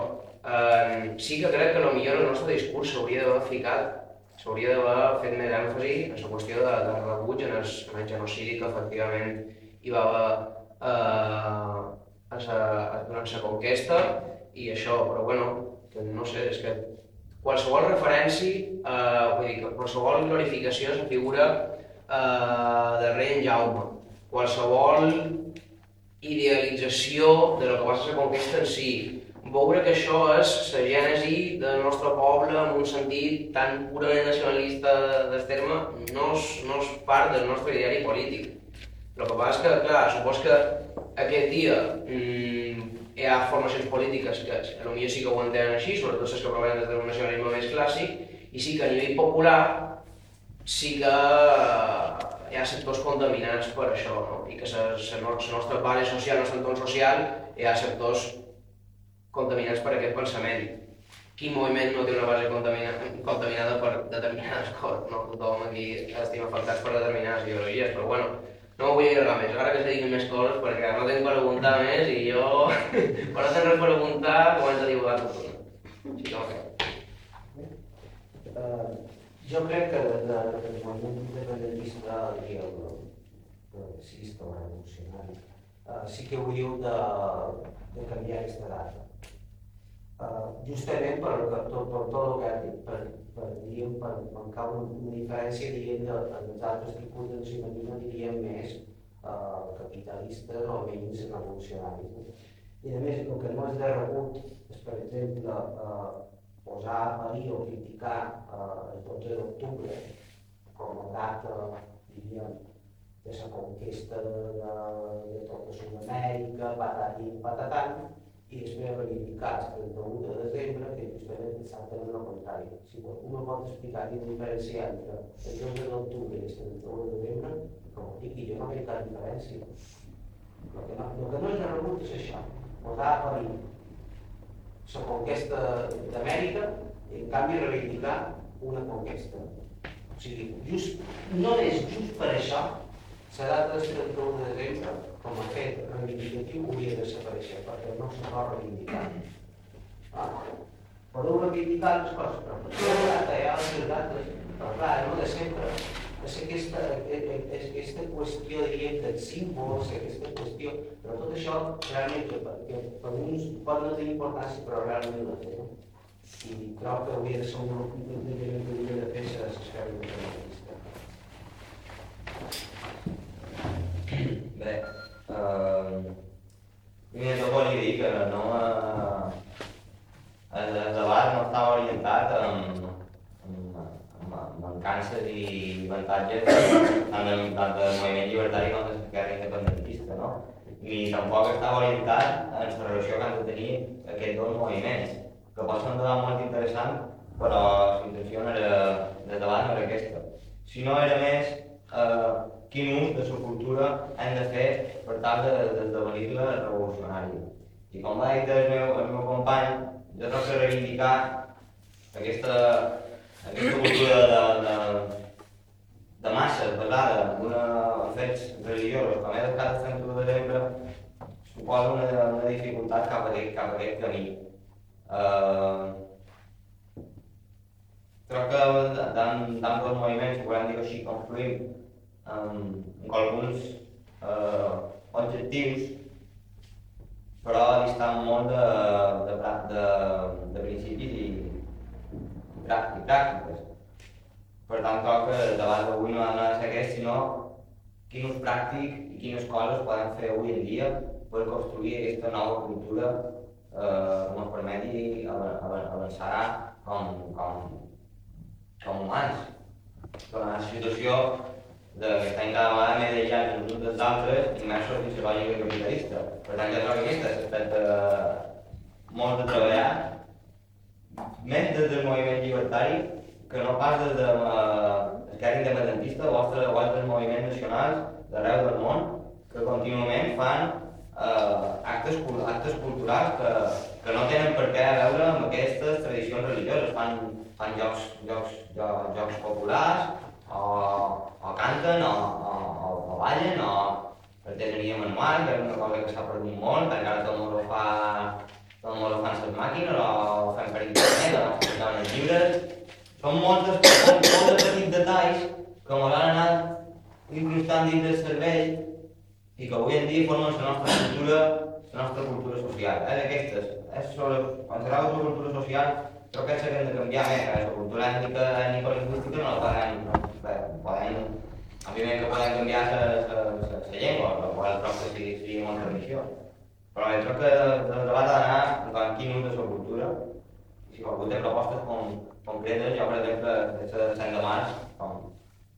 Eh, sí que crec que millor el nostre discurs s'hauria d'haver ficat, s'hauria d'haver fet més èmfasi en la qüestió de, de rebuig en el, en el genocidi que efectivament hi va haver eh, a sa, durant la conquesta i això, però bueno, que no sé, és que qualsevol referència, eh, vull dir, qualsevol glorificació de la figura eh, rei en Jaume, qualsevol idealització de lo que va ser la conquesta en si, veure que això és la gènesi del nostre poble en un sentit tan purament nacionalista del terme, no és, no és part del nostre ideari polític. El que passa és que, clar, supos que aquest dia mmm, hi ha formacions polítiques que potser sí que ho entenen així, sobretot les que provenen d'un nacionalisme més clàssic, i sí que a nivell popular sí que hi ha sectors contaminats per això, no? i que la nostra base social, el nostre entorn social, hi ha sectors contaminats per aquest pensament. Quin moviment no té una base contaminada, contaminada per determinades coses? No? Tothom aquí estem afectats per determinades ideologies, però bueno, no vull allargar més, ara que se diguin més coses, perquè no tenc per preguntar més i jo, quan no tenc res per preguntar, començo a dibujar tot. Així que okay. Uh, jo crec que el moviment independentista i el progressista o revolucionari uh, sí que hauríeu de, de canviar aquesta data. Uh, justament per, per, tot, per tot el que ha dit, per, per, diríem, per mancar una, una diferència diríem, de, dels altres tipus de nacionalisme diríem més uh, capitalistes o menys revolucionaris. I a més, el que no és de rebut és, per exemple, uh, posar a dir o criticar eh, el 12 d'octubre com a data, diríem, de la conquesta de, de, de tota Sud-amèrica, patatim, patatant, i després reivindicar el 31 de desembre, que justament exactament el contrari. Si algú no pot explicar quina diferència entre el 12 d'octubre i el 31 de desembre, com ho jo no veig cap diferència. El que no, el que no és de rebut és això, posar a parir la conquesta d'Amèrica i en canvi reivindicar una conquesta. O sigui, just, no és just per això la data del 31 de desembre, com a fet reivindicatiu, hauria de desaparèixer, perquè no se pot reivindicar. Ah, podeu reivindicar les coses, però per la data ha altres dates, però clar, no de sempre. És aquesta, és aquesta qüestió, diríem, dels símbols, aquesta qüestió, però tot això realment que que per uns pot no tenir importància, però realment no té. I crec que hauria de ser un element que hauria de fer l'esfera independentista. Bé, eh, de tot volia dir que no, eh, el, debat no estava orientat amb, mancances i avantatges tant del, tant del moviment llibertari com de l'esquerra independentista, no? I tampoc estava orientat en la relació que han de tenir aquests dos moviments, que pot ser un debat molt interessant, però la intenció no era, de debat no era aquesta, sinó era més eh, quin ús de la cultura hem de fer per tal d'esdevenir-la de, revolucionària. I com va dir el meu, el meu company, jo que reivindicar aquesta, aquesta cultura de, de, de massa basada en fets religiosos, com és el cas del 31 de desembre, suposa una, una dificultat cap a aquest, cap a aquest camí. Uh, crec que dos moviments, si volem dir així, confluïm amb, amb alguns eh, objectius, però distant molt de, de, de, de principis i, i pràctiques. Per tant, el debat d'avui no ha de ser aquest, sinó quin ús pràctic i quines coses podem fer avui en dia per construir aquesta nova cultura eh, que ens permeti avançar com, com, com humans. Però la situació de que estem cada vegada més aïllats els uns dels altres immersos dins la lògica capitalista. Per tant, jo trobo que aquest aspecte molt de treballar, més des del moviment llibertari que no pas des de l'esquerra independentista o altres, o altres moviments nacionals d'arreu del món que contínuament fan eh, actes, actes culturals que, que no tenen per què veure amb aquestes tradicions religioses. Fan, fan jocs, jocs, jocs, jocs populars o, o canten o, o, o, ballen o artesania manual, que és una cosa que s'ha perdut molt, perquè ara tot el món ho fa, món ho fan màquines o ho fem per internet o explicaven els llibres. Són molts, molts, molts petits detalls que ens han anat incrustant dins del cervell i que avui en dia formen la nostra cultura, la nostra cultura social. És d'aquestes. És sobre, quan s'agrada la cultura social, crec que s'ha de canviar més. La cultura ètnica, ètnica lingüística no la podem, no, podem Òbviament que podem canviar la llengua, la qual trobo que sigui, sigui molt tradició. Però jo crec que el debat ha d'anar en quin ús de la cultura. I si algú té propostes com, concretes, jo per exemple, aquesta de Sant de març, com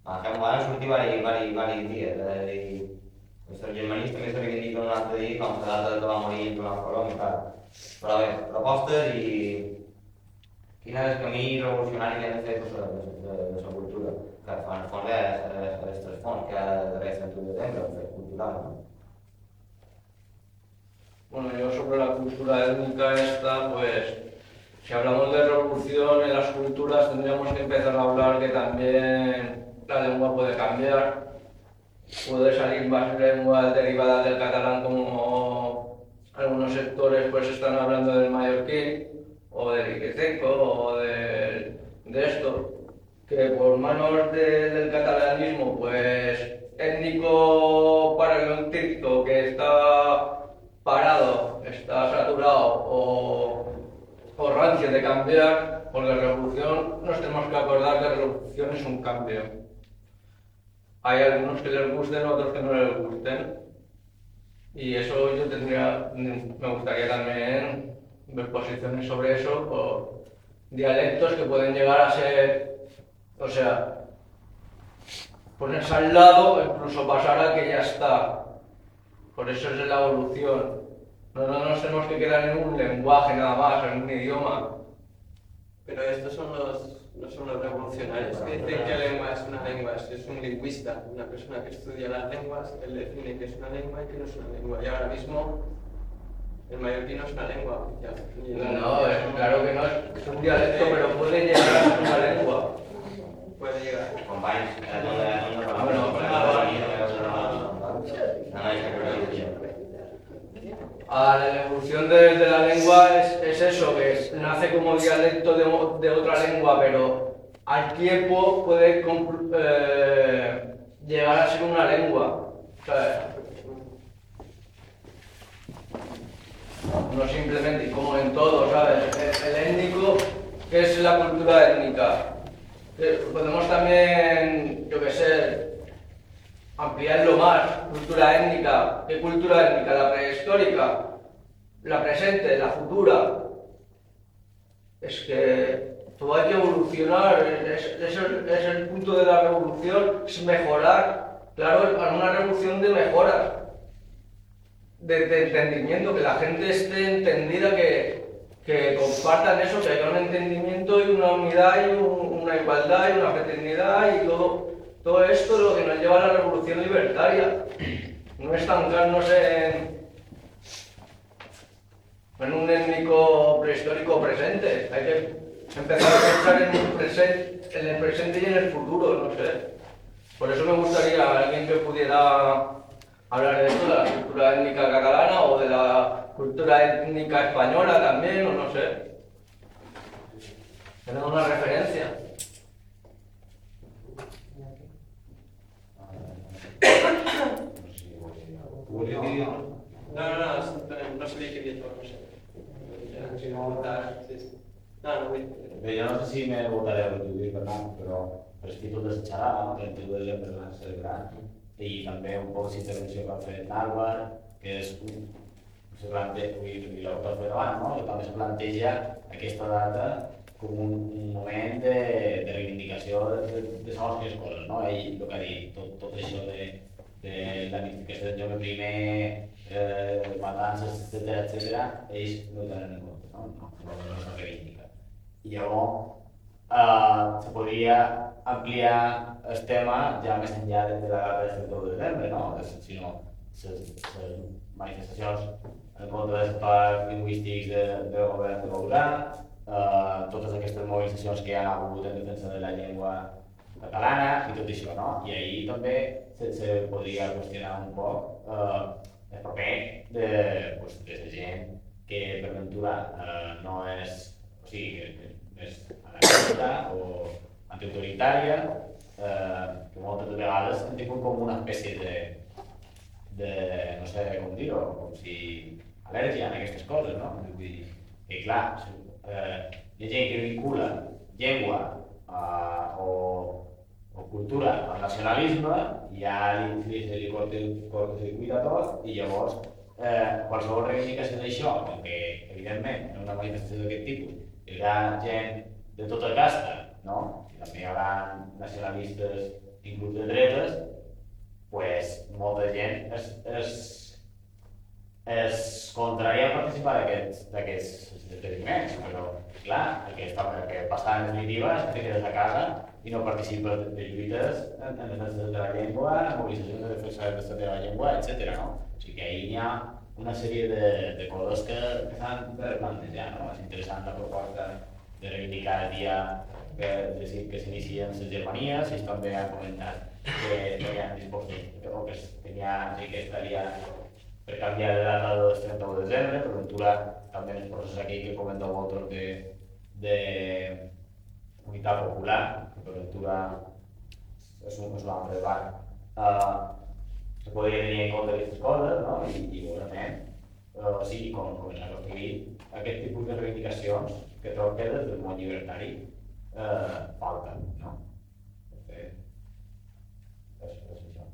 a Sant van sortir vari, vari, vari dies, és a dir, els germanistes també se reivindiquen un altre dia com la data que va morir Joan Colom i tal. Però bé, propostes i quin és el camí revolucionari que hem de fer de, de, de, de la cultura que en el fons és, és, és fons que ha d'haver sentit de temps, el cultural, ¿no? Bueno, yo sobre la cultura étnica esta, pues, si hablamos de revolución en las culturas, tendríamos que empezar a hablar que también la lengua puede cambiar, puede salir más lenguas derivadas del catalán como algunos sectores pues están hablando del mallorquín o del iqueteco o de, de esto que por manos de, del catalanismo, pues étnico paralímpico que está parado, está saturado o, o rancio de cambiar, por la revolución nos tenemos que acordar que la revolución es un cambio. Hay algunos que les gusten, otros que no les gusten. Y eso yo tendría, me gustaría también ver posiciones sobre eso, o dialectos que pueden llegar a ser o sea, ponerse al lado, incluso pasar a que ya está. Por eso es la evolución. No, no nos tenemos que quedar en un lenguaje nada más, en un idioma. Pero estos son los, no son los revolucionarios que dicen que lengua es una lengua, es un lingüista, una persona que estudia las lenguas, él define que es una lengua y que no es una lengua. Y ahora mismo El mallorquí no es una lengua. Ni- No, no, es, claro que no es un dialecto, pero puede llegar a ser una lengua. Puede llegar. Bueno, Ah, la evolución de, la lengua es, es eso, que nace como dialecto de, otra lengua, pero al tiempo puede eh, llegar a ser una lengua. No simplemente, como en todo, ¿sabes? El, el étnico, ¿qué es la cultura étnica? Eh, Podemos también, yo qué sé, ampliarlo más, cultura étnica, ¿qué cultura étnica? La prehistórica, la presente, la futura. Es que todo hay que evolucionar, es, es el, punto de la revolución, es mejorar, claro, una revolución de mejoras, de, entendimiento, que la gente esté entendida, que, que compartan eso, que haya un entendimiento y una unidad y un- una igualdad y una fraternidad y todo, todo esto es lo que nos lleva a la revolución libertaria. No estancarnos en, un étnico prehistórico presente. Hay que empezar a pensar en, el presente y en el futuro, no sé. Por eso me gustaría alguien que pudiera hablar de esto, de la cultura étnica catalana o de la cultura étnica española también, o no sé. Tener una referencia. No, no, no, no, no que no no sí, sí. No, no vull... Bé, jo no sé si me el que diu Bernat, però per els títols de xerrada, no? 31 de desembre van celebrar, i també un poc intervenció que va fer Narvar, que és un, se planteja, i, i la que fer abans, no? I també se planteja aquesta data com un, un moment de, de reivindicació de, de, de segons quines coses, no? Ell el que ha dit, tot, tot això de, de la mitificació del Jaume I, eh, matances, etc etc, ells no tenen en compte, no? No, no, no se reivindica. I llavors eh, se podria ampliar el tema ja més enllà de, de la data del 31 de desembre, no? Sinó les, manifestacions en contra dels parcs lingüístics de, del govern de Bogotà, eh, totes aquestes mobilitzacions que hi ha hagut en defensa de la llengua catalana i tot això, no? I ahir també se, se podria qüestionar un poc eh, el paper de, pues, de la gent que per ventura eh, no és, o sigui, és anarquista o antiautoritària, eh, que moltes vegades han tingut com una espècie de, de no sé com dir-ho, com si al·lèrgia a aquestes coses, no? Vull dir, i clar, eh, hi ha gent que vincula llengua eh, o, o cultura al nacionalisme ja li, li, cortocircuita tot i llavors eh, qualsevol reivindicació d'això, que evidentment en una manifestació d'aquest tipus hi haurà gent de tota casta, no? I també hi haurà nacionalistes inclús de dretes, pues, molta gent es, es, es contraria a participar d'aquests esdeveniments, però clar, el que, està, el que passa en definitiva és que quedes a casa i no participes de, lluites en, en defensa de la llengua, en mobilitzacions de defensa de la llengua, etc. No? O sigui que ahir hi ha una sèrie de, de coses que, que s'han de plantejar. No? És interessant la proposta de reivindicar el dia que, que s'inicien les germanies, i també han comentat que no hi ha dispostos, o que, que hi ha, sí que estaria per canviar de data del 31 de desembre, per ventura també en el procés aquí que comenta Walter de, de unitat popular, per ventura és un, és un altre debat. Uh, se podria tenir en compte aquestes coses, no? I, i segurament, uh, sí, com, com a construir aquest tipus de reivindicacions que trobo que des del món llibertari eh, falten, no? De fet, és, és això.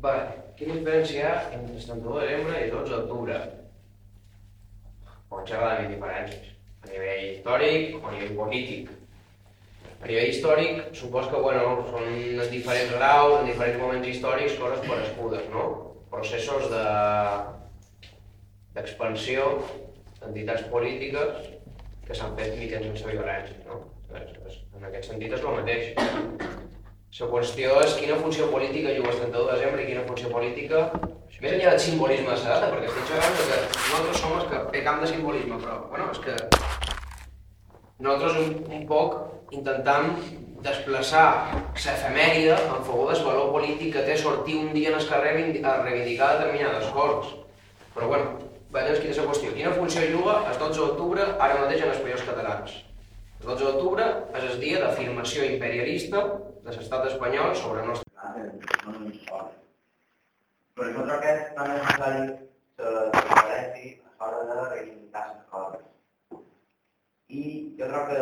Vale, quina diferència hi ha entre el 31 de desembre i el 12 d'octubre? Pot ser de diferències, a nivell històric o a nivell polític. A nivell històric, supos que bueno, són en diferents graus, en diferents moments històrics, coses parescudes, no? Processos de d'expansió d'entitats polítiques que s'han fet mitjançant la violència, no? En aquest sentit és el mateix. La qüestió és quina funció política juga el 31 de desembre i quina funció política, més enllà del simbolisme data, perquè estic de que nosaltres som els que té camp de simbolisme, però bueno, és que nosaltres un, un poc intentam desplaçar l'efemèride en favor del valor polític que té sortir un dia en el carrer a reivindicar determinades coses. Però bueno, veiem quina és la qüestió. Quina funció juga el 12 d'octubre ara mateix en els països catalans? El 12 d'octubre és el dia d'afirmació imperialista de l'estat espanyol sobre el nostre... no només fora. Però jo crec que és necessari que s'apareixi a l'hora de reivindicar les coses. I jo crec que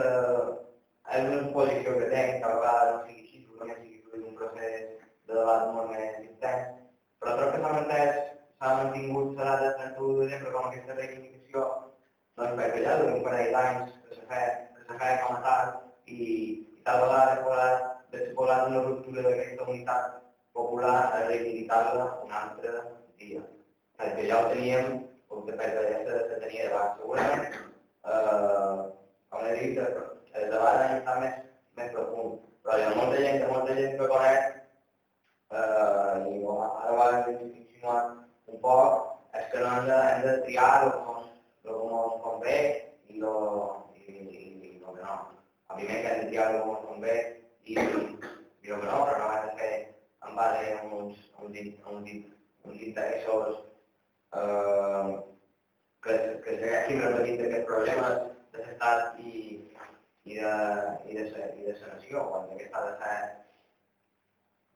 és una posició que tenc, que a vegades no sigui així, segurament sigui fruit d'un procés de debat molt més intens, però crec que s'ha mantès, s'ha mantingut data de 31 de desembre com aquesta reivindicació, doncs perquè ja d'un parell d'anys que s'ha fet, que s'ha fet com a tal, i, i tal vegada d'exposar una ruptura d'aquesta unitat popular a reivindicar-la un altre dia. Perquè ja ho teníem, com que per ja se, se tenia debat. Segurament, eh, com he dit, el debat ha estat més, més profund, però hi ha molta gent, molta gent que conec, eh, i ara ho hem insinuar un poc, és que no hem de, hem de triar el que el mos convé i lo que no. Primer que hem de triar el que mos convé i diu que no, però no de fer en base a uns, a uns, a uns, uns interessos eh, que, que segueixin repetint aquests problemes de l'estat i, i, de, i, de, i de la nació, quan aquesta ha de ser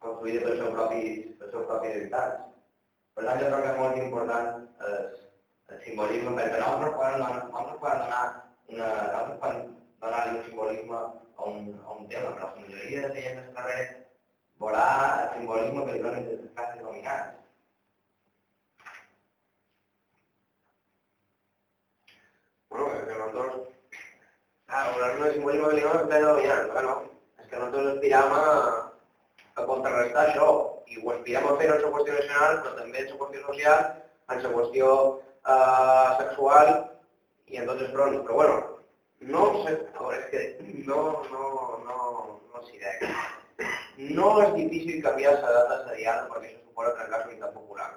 construïda pels seus propis, pels seus propis habitants. Per tant, jo crec que és molt important el, el simbolisme, perquè nosaltres podem, nosaltres podem donar una, nosaltres podem donar-li un simbolisme a un, a un tema, però la majoria de gent del carrer veurà el simbolisme que li donen les classes dominants. Bueno, és que nosaltres... Ah, veurà el simbolisme que li donen les classes dominants. Bueno, és que nosaltres aspiram a, a contrarrestar això i ho aspirem a fer en la qüestió nacional, però també en la qüestió social, en la qüestió eh, sexual i en tots els fronts. Però bueno, no a veure, és que no, no, no, no s'hi dec. No és difícil canviar la data sediada perquè això suposa trencar la unitat popular.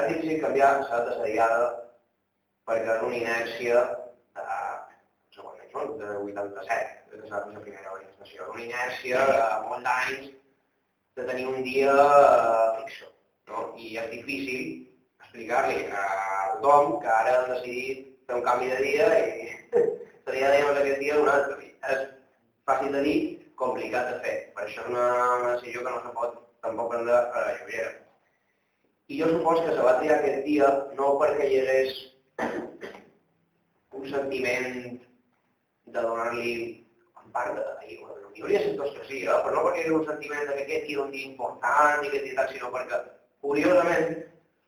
És difícil canviar la data sediada perquè és una inèrcia de, segons no? de 87, de la primera organització. Una inèrcia de molts anys de tenir un dia eh, fixo. No? I és difícil explicar-li a tothom que ara han decidit fer un canvi de dia i se li ha de aquest dia un altre. És fàcil de dir, complicat de fer. Per això és una decisió que no se pot tampoc prendre a la lleugera. I jo supos que se va triar aquest dia no perquè hi hagués un sentiment de donar-li en part de... Hi hauria sectors que sí, eh? però no perquè hi hagués un sentiment de que aquest dia era un dia important i dia tal, sinó perquè, curiosament,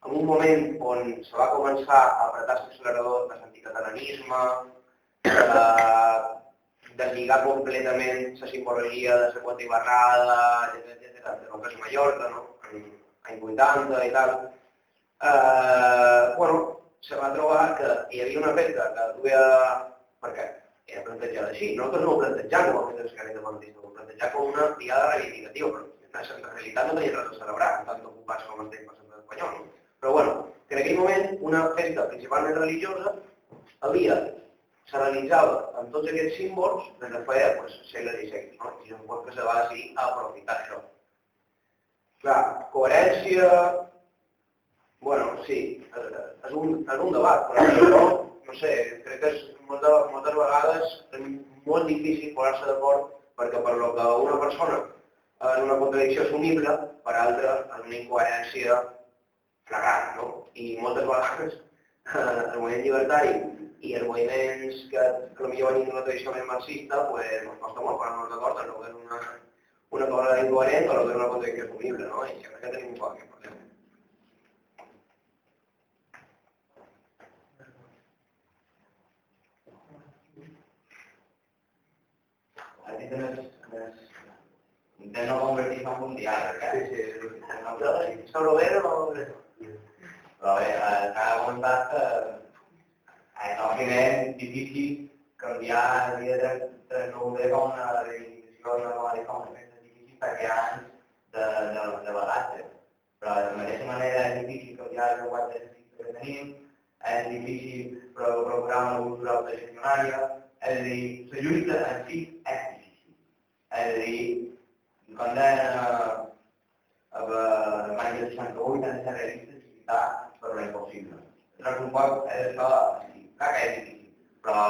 en un moment on se va començar a apretar l'accelerador de l'anticatalanisme, eh, deslligar completament la simbologia de la Quota Ibarrada, etc, de lo que Mallorca, no? en anys 80 i tal, eh, bueno, se va trobar que hi havia una festa que duia... perquè era plantejada així. Nosaltres no ho plantejam com a festa d'esquerra independentista, ho plantejam com una diada reivindicativa, però en realitat no tenia res a celebrar, tant ocupats com estem passant espanyol. No? Però bueno, que en aquell moment una festa principalment religiosa havia se realitzava amb tots aquests símbols des de feia pues, segle XVI, no? i llavors que se va decidir a aprofitar això. Clar, coherència, bueno, sí, és un, és un debat, però jo, no sé, crec que és, moltes, moltes vegades és molt difícil posar-se d'acord perquè per lo que una persona és una contradicció assumible, per altra és una incoherència flagrant, no? I moltes vegades el moviment llibertari i els moviments que, que potser venim d'una tradició més marxista, pues, ens costa molt posar-nos d'acord en el que és una, una cosa incoherent o el que és una contradicció assumible, no? I que tenim un poc problema. De no en un eh? Sí, sí. no? Òbviament, difícil canviar el dia de, de no com una reivindicació normal i com una festa difícil està creant de, de, de bagatge. Però de la mateixa manera és difícil canviar el llenguatge que tenim, és difícil procurar una cultura autogestionària, és a dir, la lluita en si és difícil. És a dir, quan deien a l'any del 68 han de ser realistes i lluitar per la impossible. Llavors un poc és això, clar que és difícil, però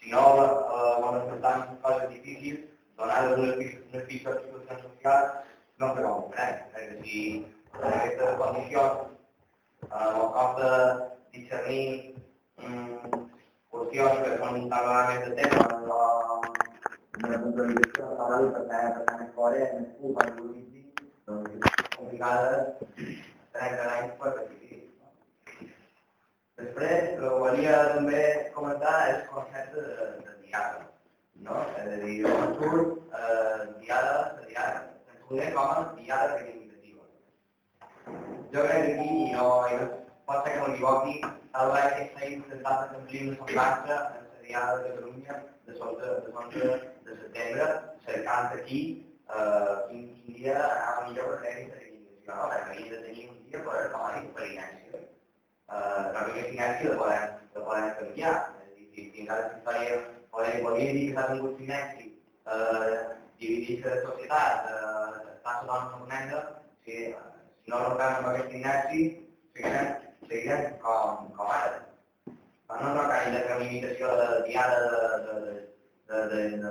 si no eh, quan es portant coses difícils, donades unes pistes de situacions socials, no se comprèn. És a dir, en aquestes condicions, eh, el de discernir mm, qüestions que són més de tema, però una de la per tant, per tant, el cub, en el doncs és complicada, 30 anys per decidir. Després, el que volia també comentar és el concepte de, de diàleg. No? És a dir, on surt eh, diàleg, de diàleg, ens coneix com a diàleg reivindicativa. Jo crec que aquí, no, no pot ser que m'equivoqui, el que s'ha intentat establir una semblança en la diada de Catalunya de l'onze de, de setembre, cercant aquí eh, quin, quin dia anava millor per fer aquesta reivindicació, no? perquè havia de tenir un dia per, com a dit, per inèrcia eh, la primera silenci la poden, la poden canviar. És a dir, si, si encara la història podem, podria dir que s'ha tingut silenci, eh, dividir-se de societat, eh, estar sota una comanda, si, si no rompem amb aquest silenci, seguirem, seguirem com, com ara. Però no tocar ni la reivindicació de de, de, de,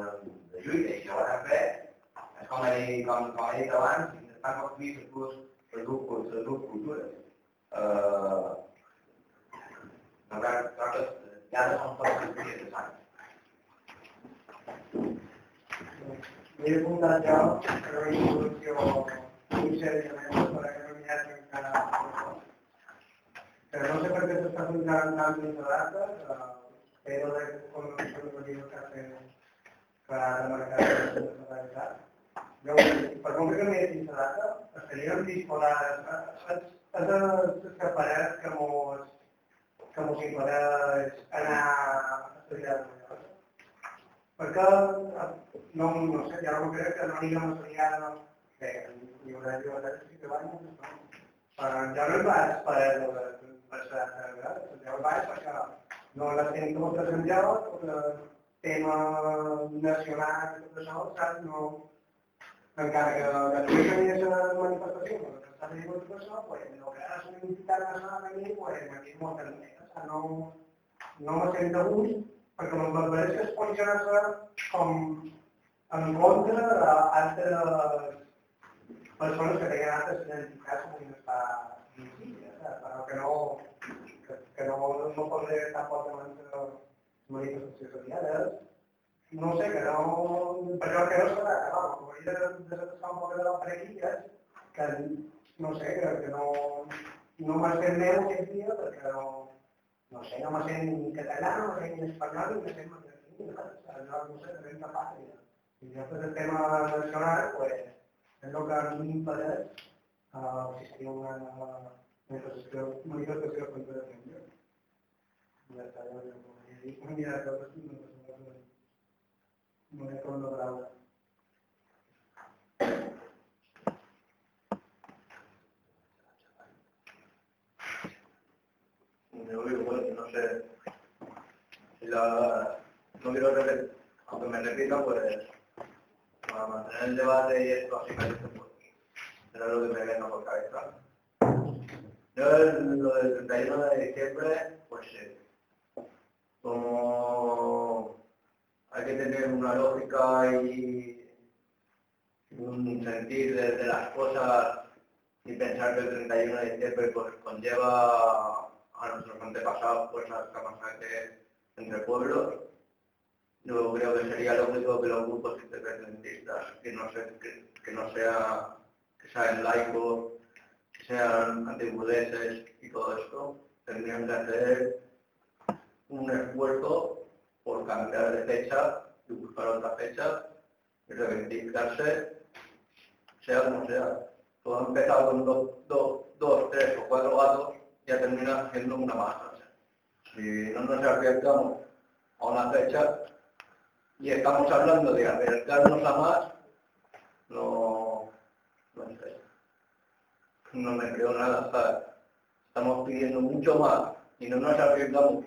lluita, i ho hem fet. És com he dit, com, com he dit abans, intentar construir les dues, les dues, les dues cultures. Eh, Encara, nosaltres ja no som tots els dies de sang. M'he apuntat jo a una introducció muy seriament per a que no n'hi hagi encara Però no sé per què s'està centrant tant en la data, però de com no sé el que ha fet per ara marcar la solidaritat. Per com que m'he dit la data, estaríem disposats a, a, a escaparar que mos que mos impedeix anar a estudiar. Perquè, no, no sé, ja no crec que no anirem a estudiar, bé, hi haurà llibertat vaig, no. Però jo no hi vaig per el passar, jo hi vaig perquè no la tinc com presencial, el tema nacional tot això, saps, no, encara que després hagi una manifestació, que està tot això, pues, el que ara s'ha d'invitar nacional aquí, pues, aquí és molt també no, no me sento a gust perquè que es posiciona com en contra d'altres persones que tenen altres identitats com està visible, però que no, que, que no, no podré tampoc de manifestacions socials. No sé, que no, que no de un poc de la parella, que no sé, que, que no, no m'ha fet meu aquest dia perquè no, no sé, no me sent ni català, no me sent ni espanyol, ni me sent mallorquí, no, sé, tema nacional, pues, és el que a mi m'impedeix uh, a una un dia de tot, no he paraula. yo digo, bueno, no sé, la, no quiero repetir, aunque me repita, pues, para mantener el debate y esto así que pues, era lo que me venga por cabeza. Yo lo del 31 de diciembre, pues sí, como hay que tener una lógica y un sentir de, las cosas y pensar que el 31 de diciembre pues conlleva a nuestros antepasados cosas que pasan entre pueblos. Yo creo que sería lógico que los grupos independentistas, que no, se, que no sea, que sean laicos, que sean antibudeses y todo esto, tendrían que hacer un esfuerzo por cambiar de fecha y buscar otra fecha y reivindicarse, sea como sea. Todo ha empezado con dos, dos, dos, tres o cuatro gatos ya termina siendo una masa. Si no nos arriesgamos a una fecha y estamos hablando de acercarnos a más, no, no me creo nada. sea, estamos pidiendo mucho más y no nos arriesgamos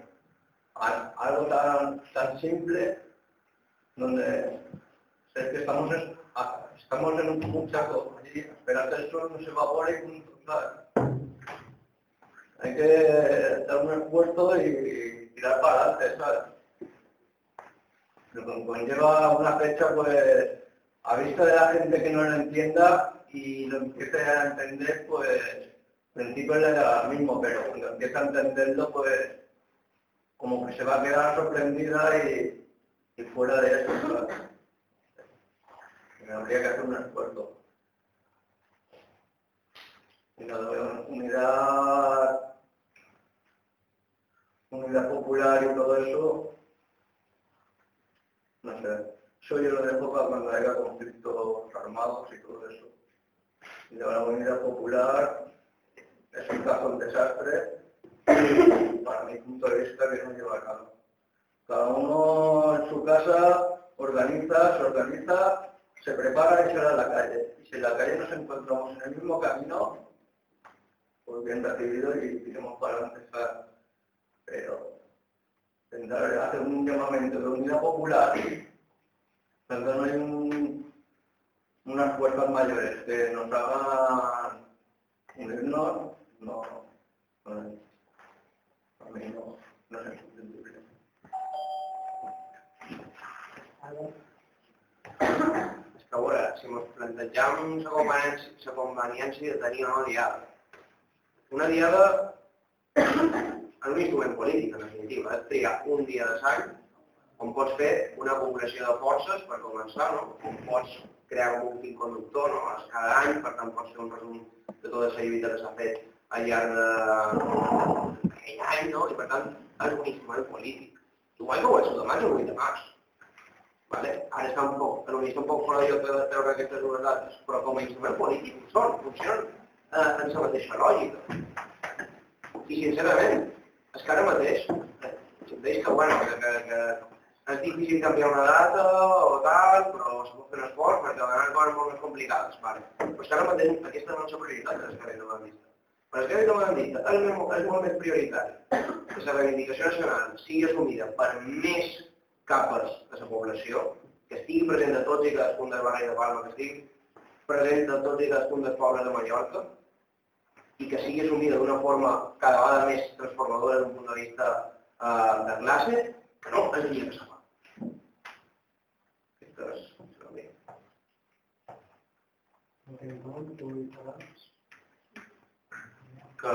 algo tan, tan simple donde sé que estamos, en- estamos en un muchacho allí, esperar que el sol no se evapore y punto, ¿sabes? Hay que dar un esfuerzo y tirar para adelante, ¿sabes? Lo que conlleva una fecha, pues, a vista de la gente que no lo entienda y lo empiece a entender, pues, al principio le da lo mismo, pero cuando empieza a entenderlo, pues, como que se va a quedar sorprendida y, fuera de eso, habría que hacer un esfuerzo. Y de unidad, unidad popular y todo eso, no sé, eso yo lo dejo para cuando haya conflictos armados y todo eso. Y de la unidad popular es un caso un desastre, para mi punto de vista que no lleva a cabo. Cada uno en su casa organiza, se organiza, se prepara y se va a la calle. Y si en la calle nos encontramos en el mismo camino, pues bien recibido y iremos para. ¿sabes? Pero intentar hacer un llamamiento de unidad popular cuando no hay un- unas fuerzas mayores que nos hagan unirnos, no, no, És que a veure, si ens plantegem la conveniència, conveniència de tenir una diada. Una diada en un instrument polític, en definitiva, és triar un dia de sang on pots fer una congregació de forces per començar, no? on pots crear un fil conductor no? cada any, per tant pots fer un resum de tota la lluita que s'ha fet al llarg de- any, no? i per tant és un instrument polític. Igual que ho és el de maig o el 8 de març. Vale? Ara està un poc, però està un poc fora de de treure aquestes dues dates, però com a instrument polític són, funcionen eh, en la mateixa lògica. I sincerament, és que ara mateix, eh, veig que, bueno, que, que, que és difícil canviar una data o tal, però es pot fer un esforç perquè vegades coses molt més complicades. Vale. Però és que ara mateix aquesta no és la prioritat de l'esquerra independentista. Per l'esquerra independentista molt- és molt més prioritari que la reivindicació nacional sigui assumida per més capes de la població, que estigui present a tots i cadascun dels barris de Palma, que estigui present a tots i cadascun dels pobles de Mallorca, i que sigui assumida d'una forma cada vegada més transformadora d'un punt de vista eh, de classe, que no és allà que se fa. Aquesta. Que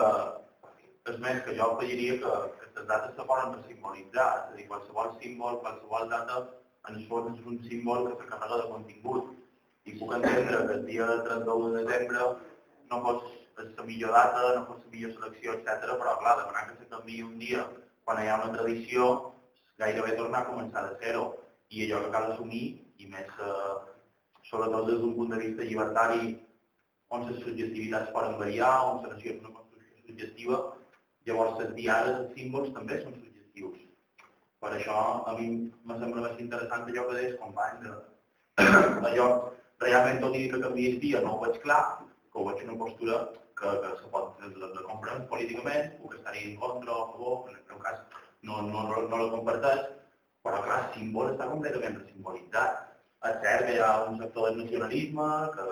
és més que jo afegiria que aquestes dates se poden simbolitzar, és a dir, qualsevol símbol, qualsevol data en el fons és un símbol que s'encarrega de contingut. I puc entendre que el dia 31 de desembre no fos la millor data, no fos la millor selecció, etc. però clar, demanar que se canviï un dia quan hi ha una tradició, gairebé tornar a començar de zero. I allò que cal assumir, i més eh, sobretot des d'un punt de vista llibertari, on les subjectivitats poden variar, on és una construcció subjectiva, llavors les diades, els símbols també són subjectius. Per això a mi me sembla més interessant allò que deies, company, de allò, realment tot i que canviï el dia no ho veig clar, que ho veig una postura que, que se pot, la, la comprem políticament, puc estar-hi en contra o a favor, en el meu cas no, no, no, no la comparteix, però clar, el símbol està completament simbolitzat. És cert que hi ha un sector del nacionalisme, que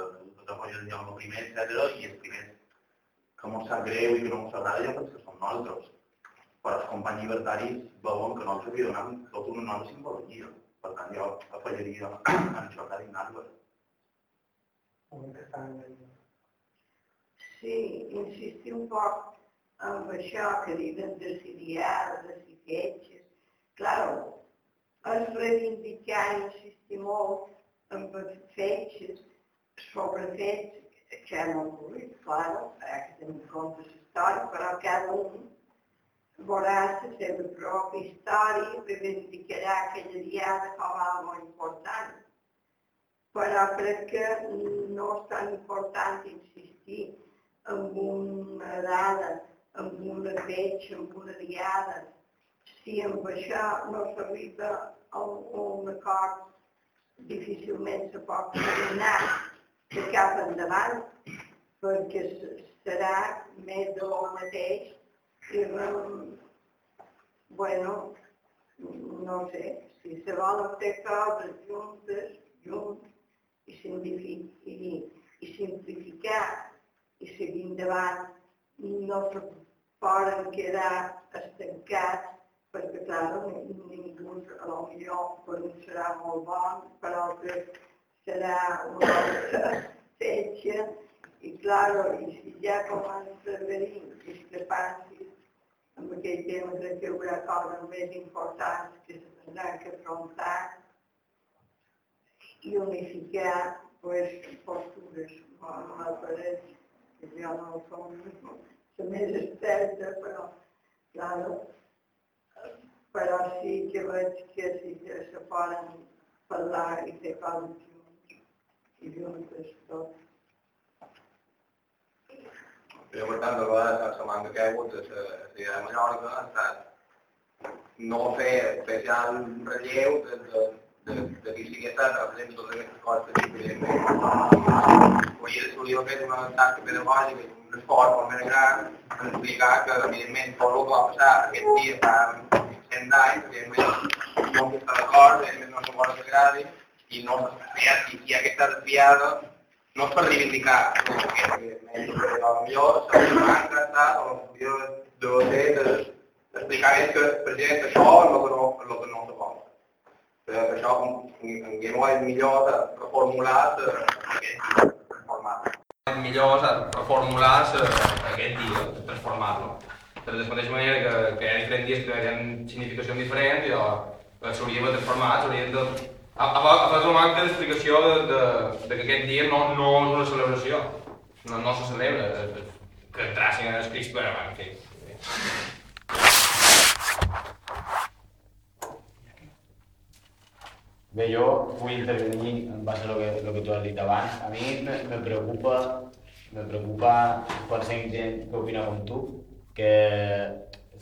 tot el Jaume I, etc. i els primers que ens sap greu i que no ens agrada ja perquè som nosaltres. Però els companys llibertaris veuen que nosaltres li donem tota una nova simbologia. Per tant, jo afegiria en dit Nàrbol. Sí, insistir un poc en això que diuen de si diades, de si fetges. Claro, és reivindicar insistir molt en fetges sobre fets que han ocorrit, claro, hi ha que tenir en compte la història, però cada un veurà la seva pròpia història reivindicarà aquella diada com a molt important. Però crec que no és tan important insistir en una dada, en una fetge, en una diada, si amb això no s'arriba a un, acord, difícilment se pot de cap endavant. perquè serà més de lo mateix i mm, bueno, no sé, si se volen fer coses juntes, junts, i, simplifi- i, i simplificar i seguir endavant, no se poden quedar estancats perquè, clar, ningú, a lo millor, per un serà molt bon, per altres serà una altra fetge, i, clar, i si ja comença a haver-hi discrepàncies amb aquell tema de que hi haurà coses més importants que se tindran que afrontar i unificar pues, postures. No, no m'apareix que jo no som la més experta, però, claro, però sí que veig que sí que se poden parlar i fer tot. Jo, per tant, la, la setmana que hi ha hagut a la de Mallorca ha estat no fer especial relleu de, de, de, de qui sigui estat represent totes aquestes coses que evidentment hauria de de fer una tasca pedagògica i un esforç molt més gran en explicar que evidentment tot el que va passar aquest dia fa 100 anys, evidentment no hi està d'acord, evidentment no coses que agradin i no hi ha aquesta desviada no és per reivindicar, no, perquè evidentment, però millor s'ha de tractar o de fer d'explicar és que, exemple, això és el que no, el que no se vol. Que això en Guillermo és millor de reformular aquest format. És millor reformular aquest dia, transformar-lo. De la mateixa manera que, que hi ha diferents dies que tenen significacions diferents i eh, s'haurien de transformar, s'haurien de... A, a, a fa una manca d'explicació de, de, de que aquest dia no, no és una celebració, no, no se celebra, que entrassin en el Crist, però, en fi. Bé, jo vull intervenir en base a lo que, lo que tu has dit abans. A mi me, me preocupa, me preocupa quan sent gent que opina com tu, que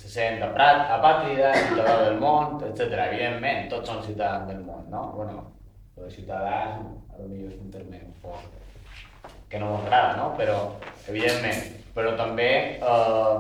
sent apàtrida, ciutadà del món, etc. Evidentment, tots són ciutadans del món, no? Bueno, però ciutadans, millor és un terme un poc que no m'agrada, no? Però, evidentment, però també eh,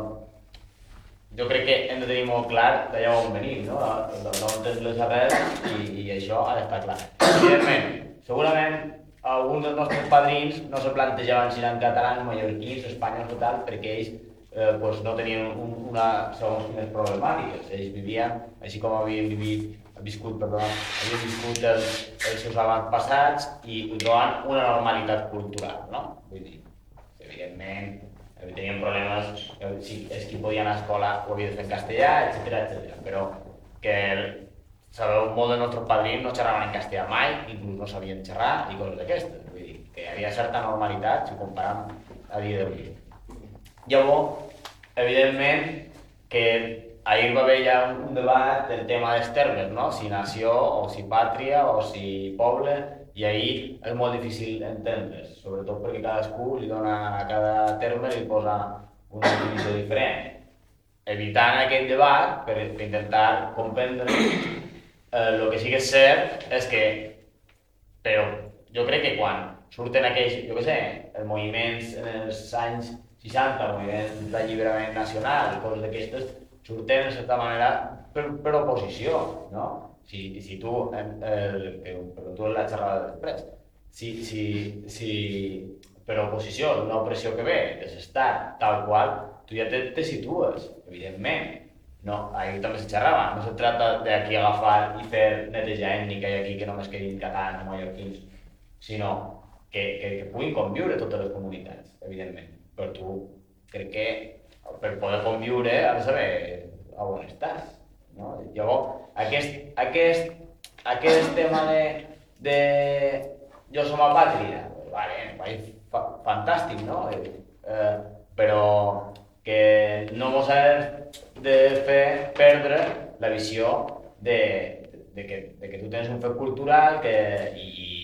jo crec que hem de tenir molt clar d'allà on venim, no? D'on tens les arrels i, i això ha d'estar clar. Evidentment, segurament alguns dels nostres padrins no se plantejaven si eren catalans, mallorquins, espanyols o tal, perquè ells eh, pues no tenien un, una, segons quines problemàtiques. Ells vivien, així com havien vivit, viscut, perdó, havien viscut els, els seus avantpassats i trobaven una normalitat cultural, no? Vull dir, evidentment, eh, tenien problemes, eh, si és qui podia anar a escola ho havia de fer en castellà, etc etc. Però que sabeu, molt dels nostres padrins no xerraven en castellà mai, inclús no sabien xerrar i coses d'aquestes. Vull dir, que hi havia certa normalitat si ho comparem a dia d'avui. Llavors, evidentment, que ahir va haver ja un, debat del tema dels termes, no? Si nació, o si pàtria, o si poble, i ahir és molt difícil entendre's, sobretot perquè cadascú li dona a cada terme li posa una definició diferent. Evitant aquest debat, per, per intentar comprendre, eh, el que sí que és cert és que, però jo crec que quan surten aquells, jo què sé, els moviments en els anys 60, moviments d'alliberament nacional i coses d'aquestes, surten, de certa manera, per, per oposició, no? Si, si tu, eh, que, però tu la xerrada després, si, si, si per oposició d'una opressió que ve de l'estat, tal qual, tu ja te, te situes, evidentment. No, ahir també se xerrava, no se trata d'aquí agafar i fer neteja ètnica i aquí que només quedin catalans o mallorquins, sinó que, que, que puguin conviure totes les comunitats, evidentment. Però tu crec que per poder conviure has de saber a on estàs. No? Llavors, aquest, aquest, aquest tema de, de jo som apàtrida, vale, vale, fa, fantàstic, no? Eh, eh, però que no mos ha de fer perdre la visió de, de, que, de que tu tens un fet cultural que, i,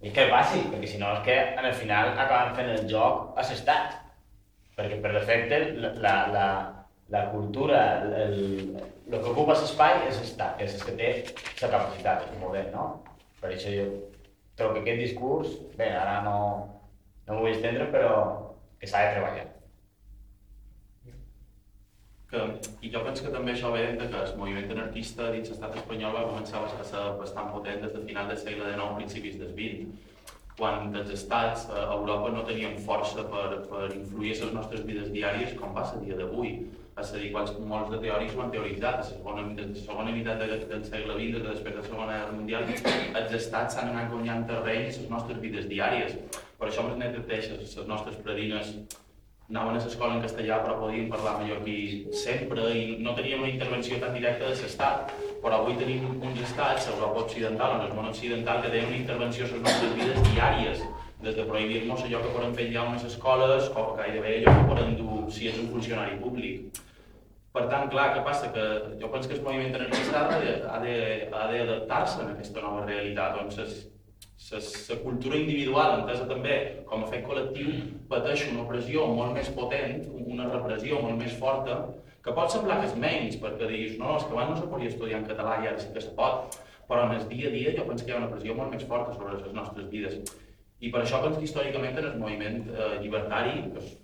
i que bàsic, perquè si no és que en el final acaben fent el joc a l'estat. Perquè per defecte la, la, la, cultura, el, el que ocupa l'espai és l'estat, és el que té la capacitat, el poder, no? Per això jo trobo que aquest discurs, bé, ara no, no m'ho vull estendre, però que s'ha de treballar. Que, i jo penso que també això ve de que el moviment anarquista dins l'estat espanyol va començar a ser bastant potent des del final del segle XIX, principis del XX, quan els estats a Europa no tenien força per, per influir en les nostres vides diàries com va ser dia d'avui. És a dir, quals, molts de teòrics ho han teoritzat, a la segona, de la segona meitat del, del segle XX, de després de la Segona Guerra Mundial, els estats s'han anat guanyant terreny en les nostres vides diàries. Per això ens neteixen les nostres predines anaven a l'escola en castellà però podíem parlar mallorquí sempre i no teníem una intervenció tan directa de l'estat però avui tenim uns estats, a Occidental, en el món occidental, que tenen una intervenció a les nostres vides diàries des de prohibir-nos allò que podem fer ja unes escoles o gairebé allò que podem dur si ets un funcionari públic. Per tant, clar, què passa? Que jo penso que el moviment anarquista ha d'adaptar-se a aquesta nova realitat on ses, la cultura individual, entesa també com a fet col·lectiu, pateix una opressió molt més potent, una repressió molt més forta, que pot semblar que és menys, perquè dius, no, és que abans no se podia estudiar en català i ara sí que se pot, però en el dia a dia jo penso que hi ha una pressió molt més forta sobre les nostres vides. I per això penso que històricament en el moviment eh, llibertari pues,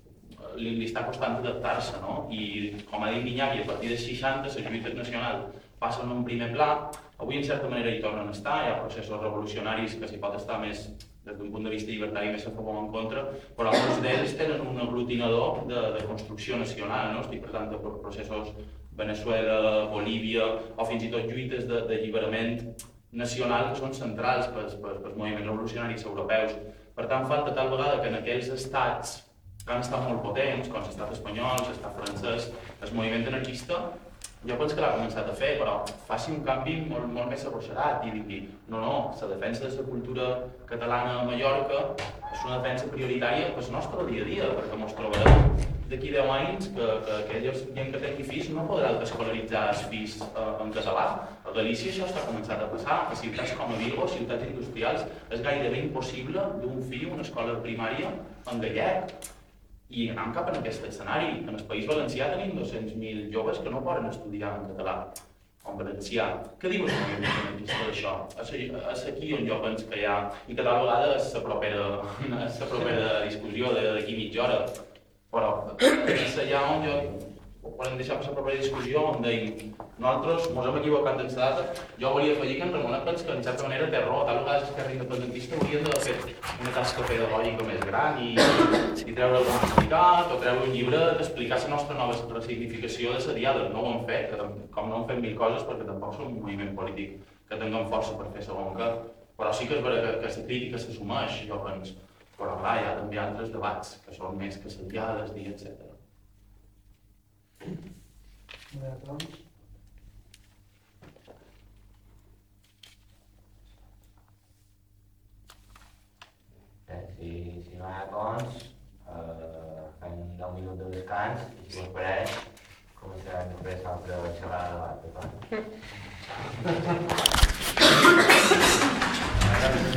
li, li està costant adaptar-se, no? I com ha dit Iñaki, a partir dels 60 les lluites nacionals passen a un primer pla, Avui, en certa manera, hi tornen a estar, hi ha processos revolucionaris que s'hi pot estar més des d'un punt de vista llibertari més a favor o en contra, però alguns d'ells tenen un aglutinador de, de construcció nacional, no? estic parlant de processos Venezuela, Bolívia, o fins i tot lluites d'alliberament nacional que són centrals pels, pels, pels moviments revolucionaris europeus. Per tant, falta tal vegada que en aquells estats que han estat molt potents, com l'estat espanyol, l'estat francès, el moviment anarquista jo penso que l'ha començat a fer, però faci un canvi molt, molt més arrossegat i digui no, no, la defensa de la cultura catalana a Mallorca és una defensa prioritària per el nostre dia a dia, perquè ens trobarem d'aquí 10 anys que, que aquella gent que tingui fills no podrà escolaritzar els fills eh, en català. A Galícia això està començat a passar. A ciutats com a Vigo, ciutats industrials, és gairebé impossible d'un fill una escola primària en gallec i anem cap en aquest escenari. En el País Valencià tenim 200.000 joves que no poden estudiar en català o en valencià. Què diu el moviment anarquista d'això? És aquí on jo penso que hi ha, i que tal vegada és la propera, és la propera discussió d'aquí mitja hora, però és allà on jo ho podem deixar per la discussió on deim nosaltres ens hem equivocat la data. Jo volia afegir que en Ramon pensa que en certa manera té raó tal vegada que independentista haurien d'haver fet una tasca pedagògica més gran i, i treure el comunicat o treure un llibre d'explicar la nostra nova resignificació de la diada no ho hem fet, que, com no hem fet mil coses perquè tampoc som un moviment polític que tinguem força per fer segon que però sí que és vera que aquesta crítica s'assumeix jo penso. Però clar, hi ha també altres debats que són més que les diades i etc. Eh, si, si no hi ha cons, eh, fem 10 minuts de descans i si us pareix, començarem després l'altra xerrada de debat.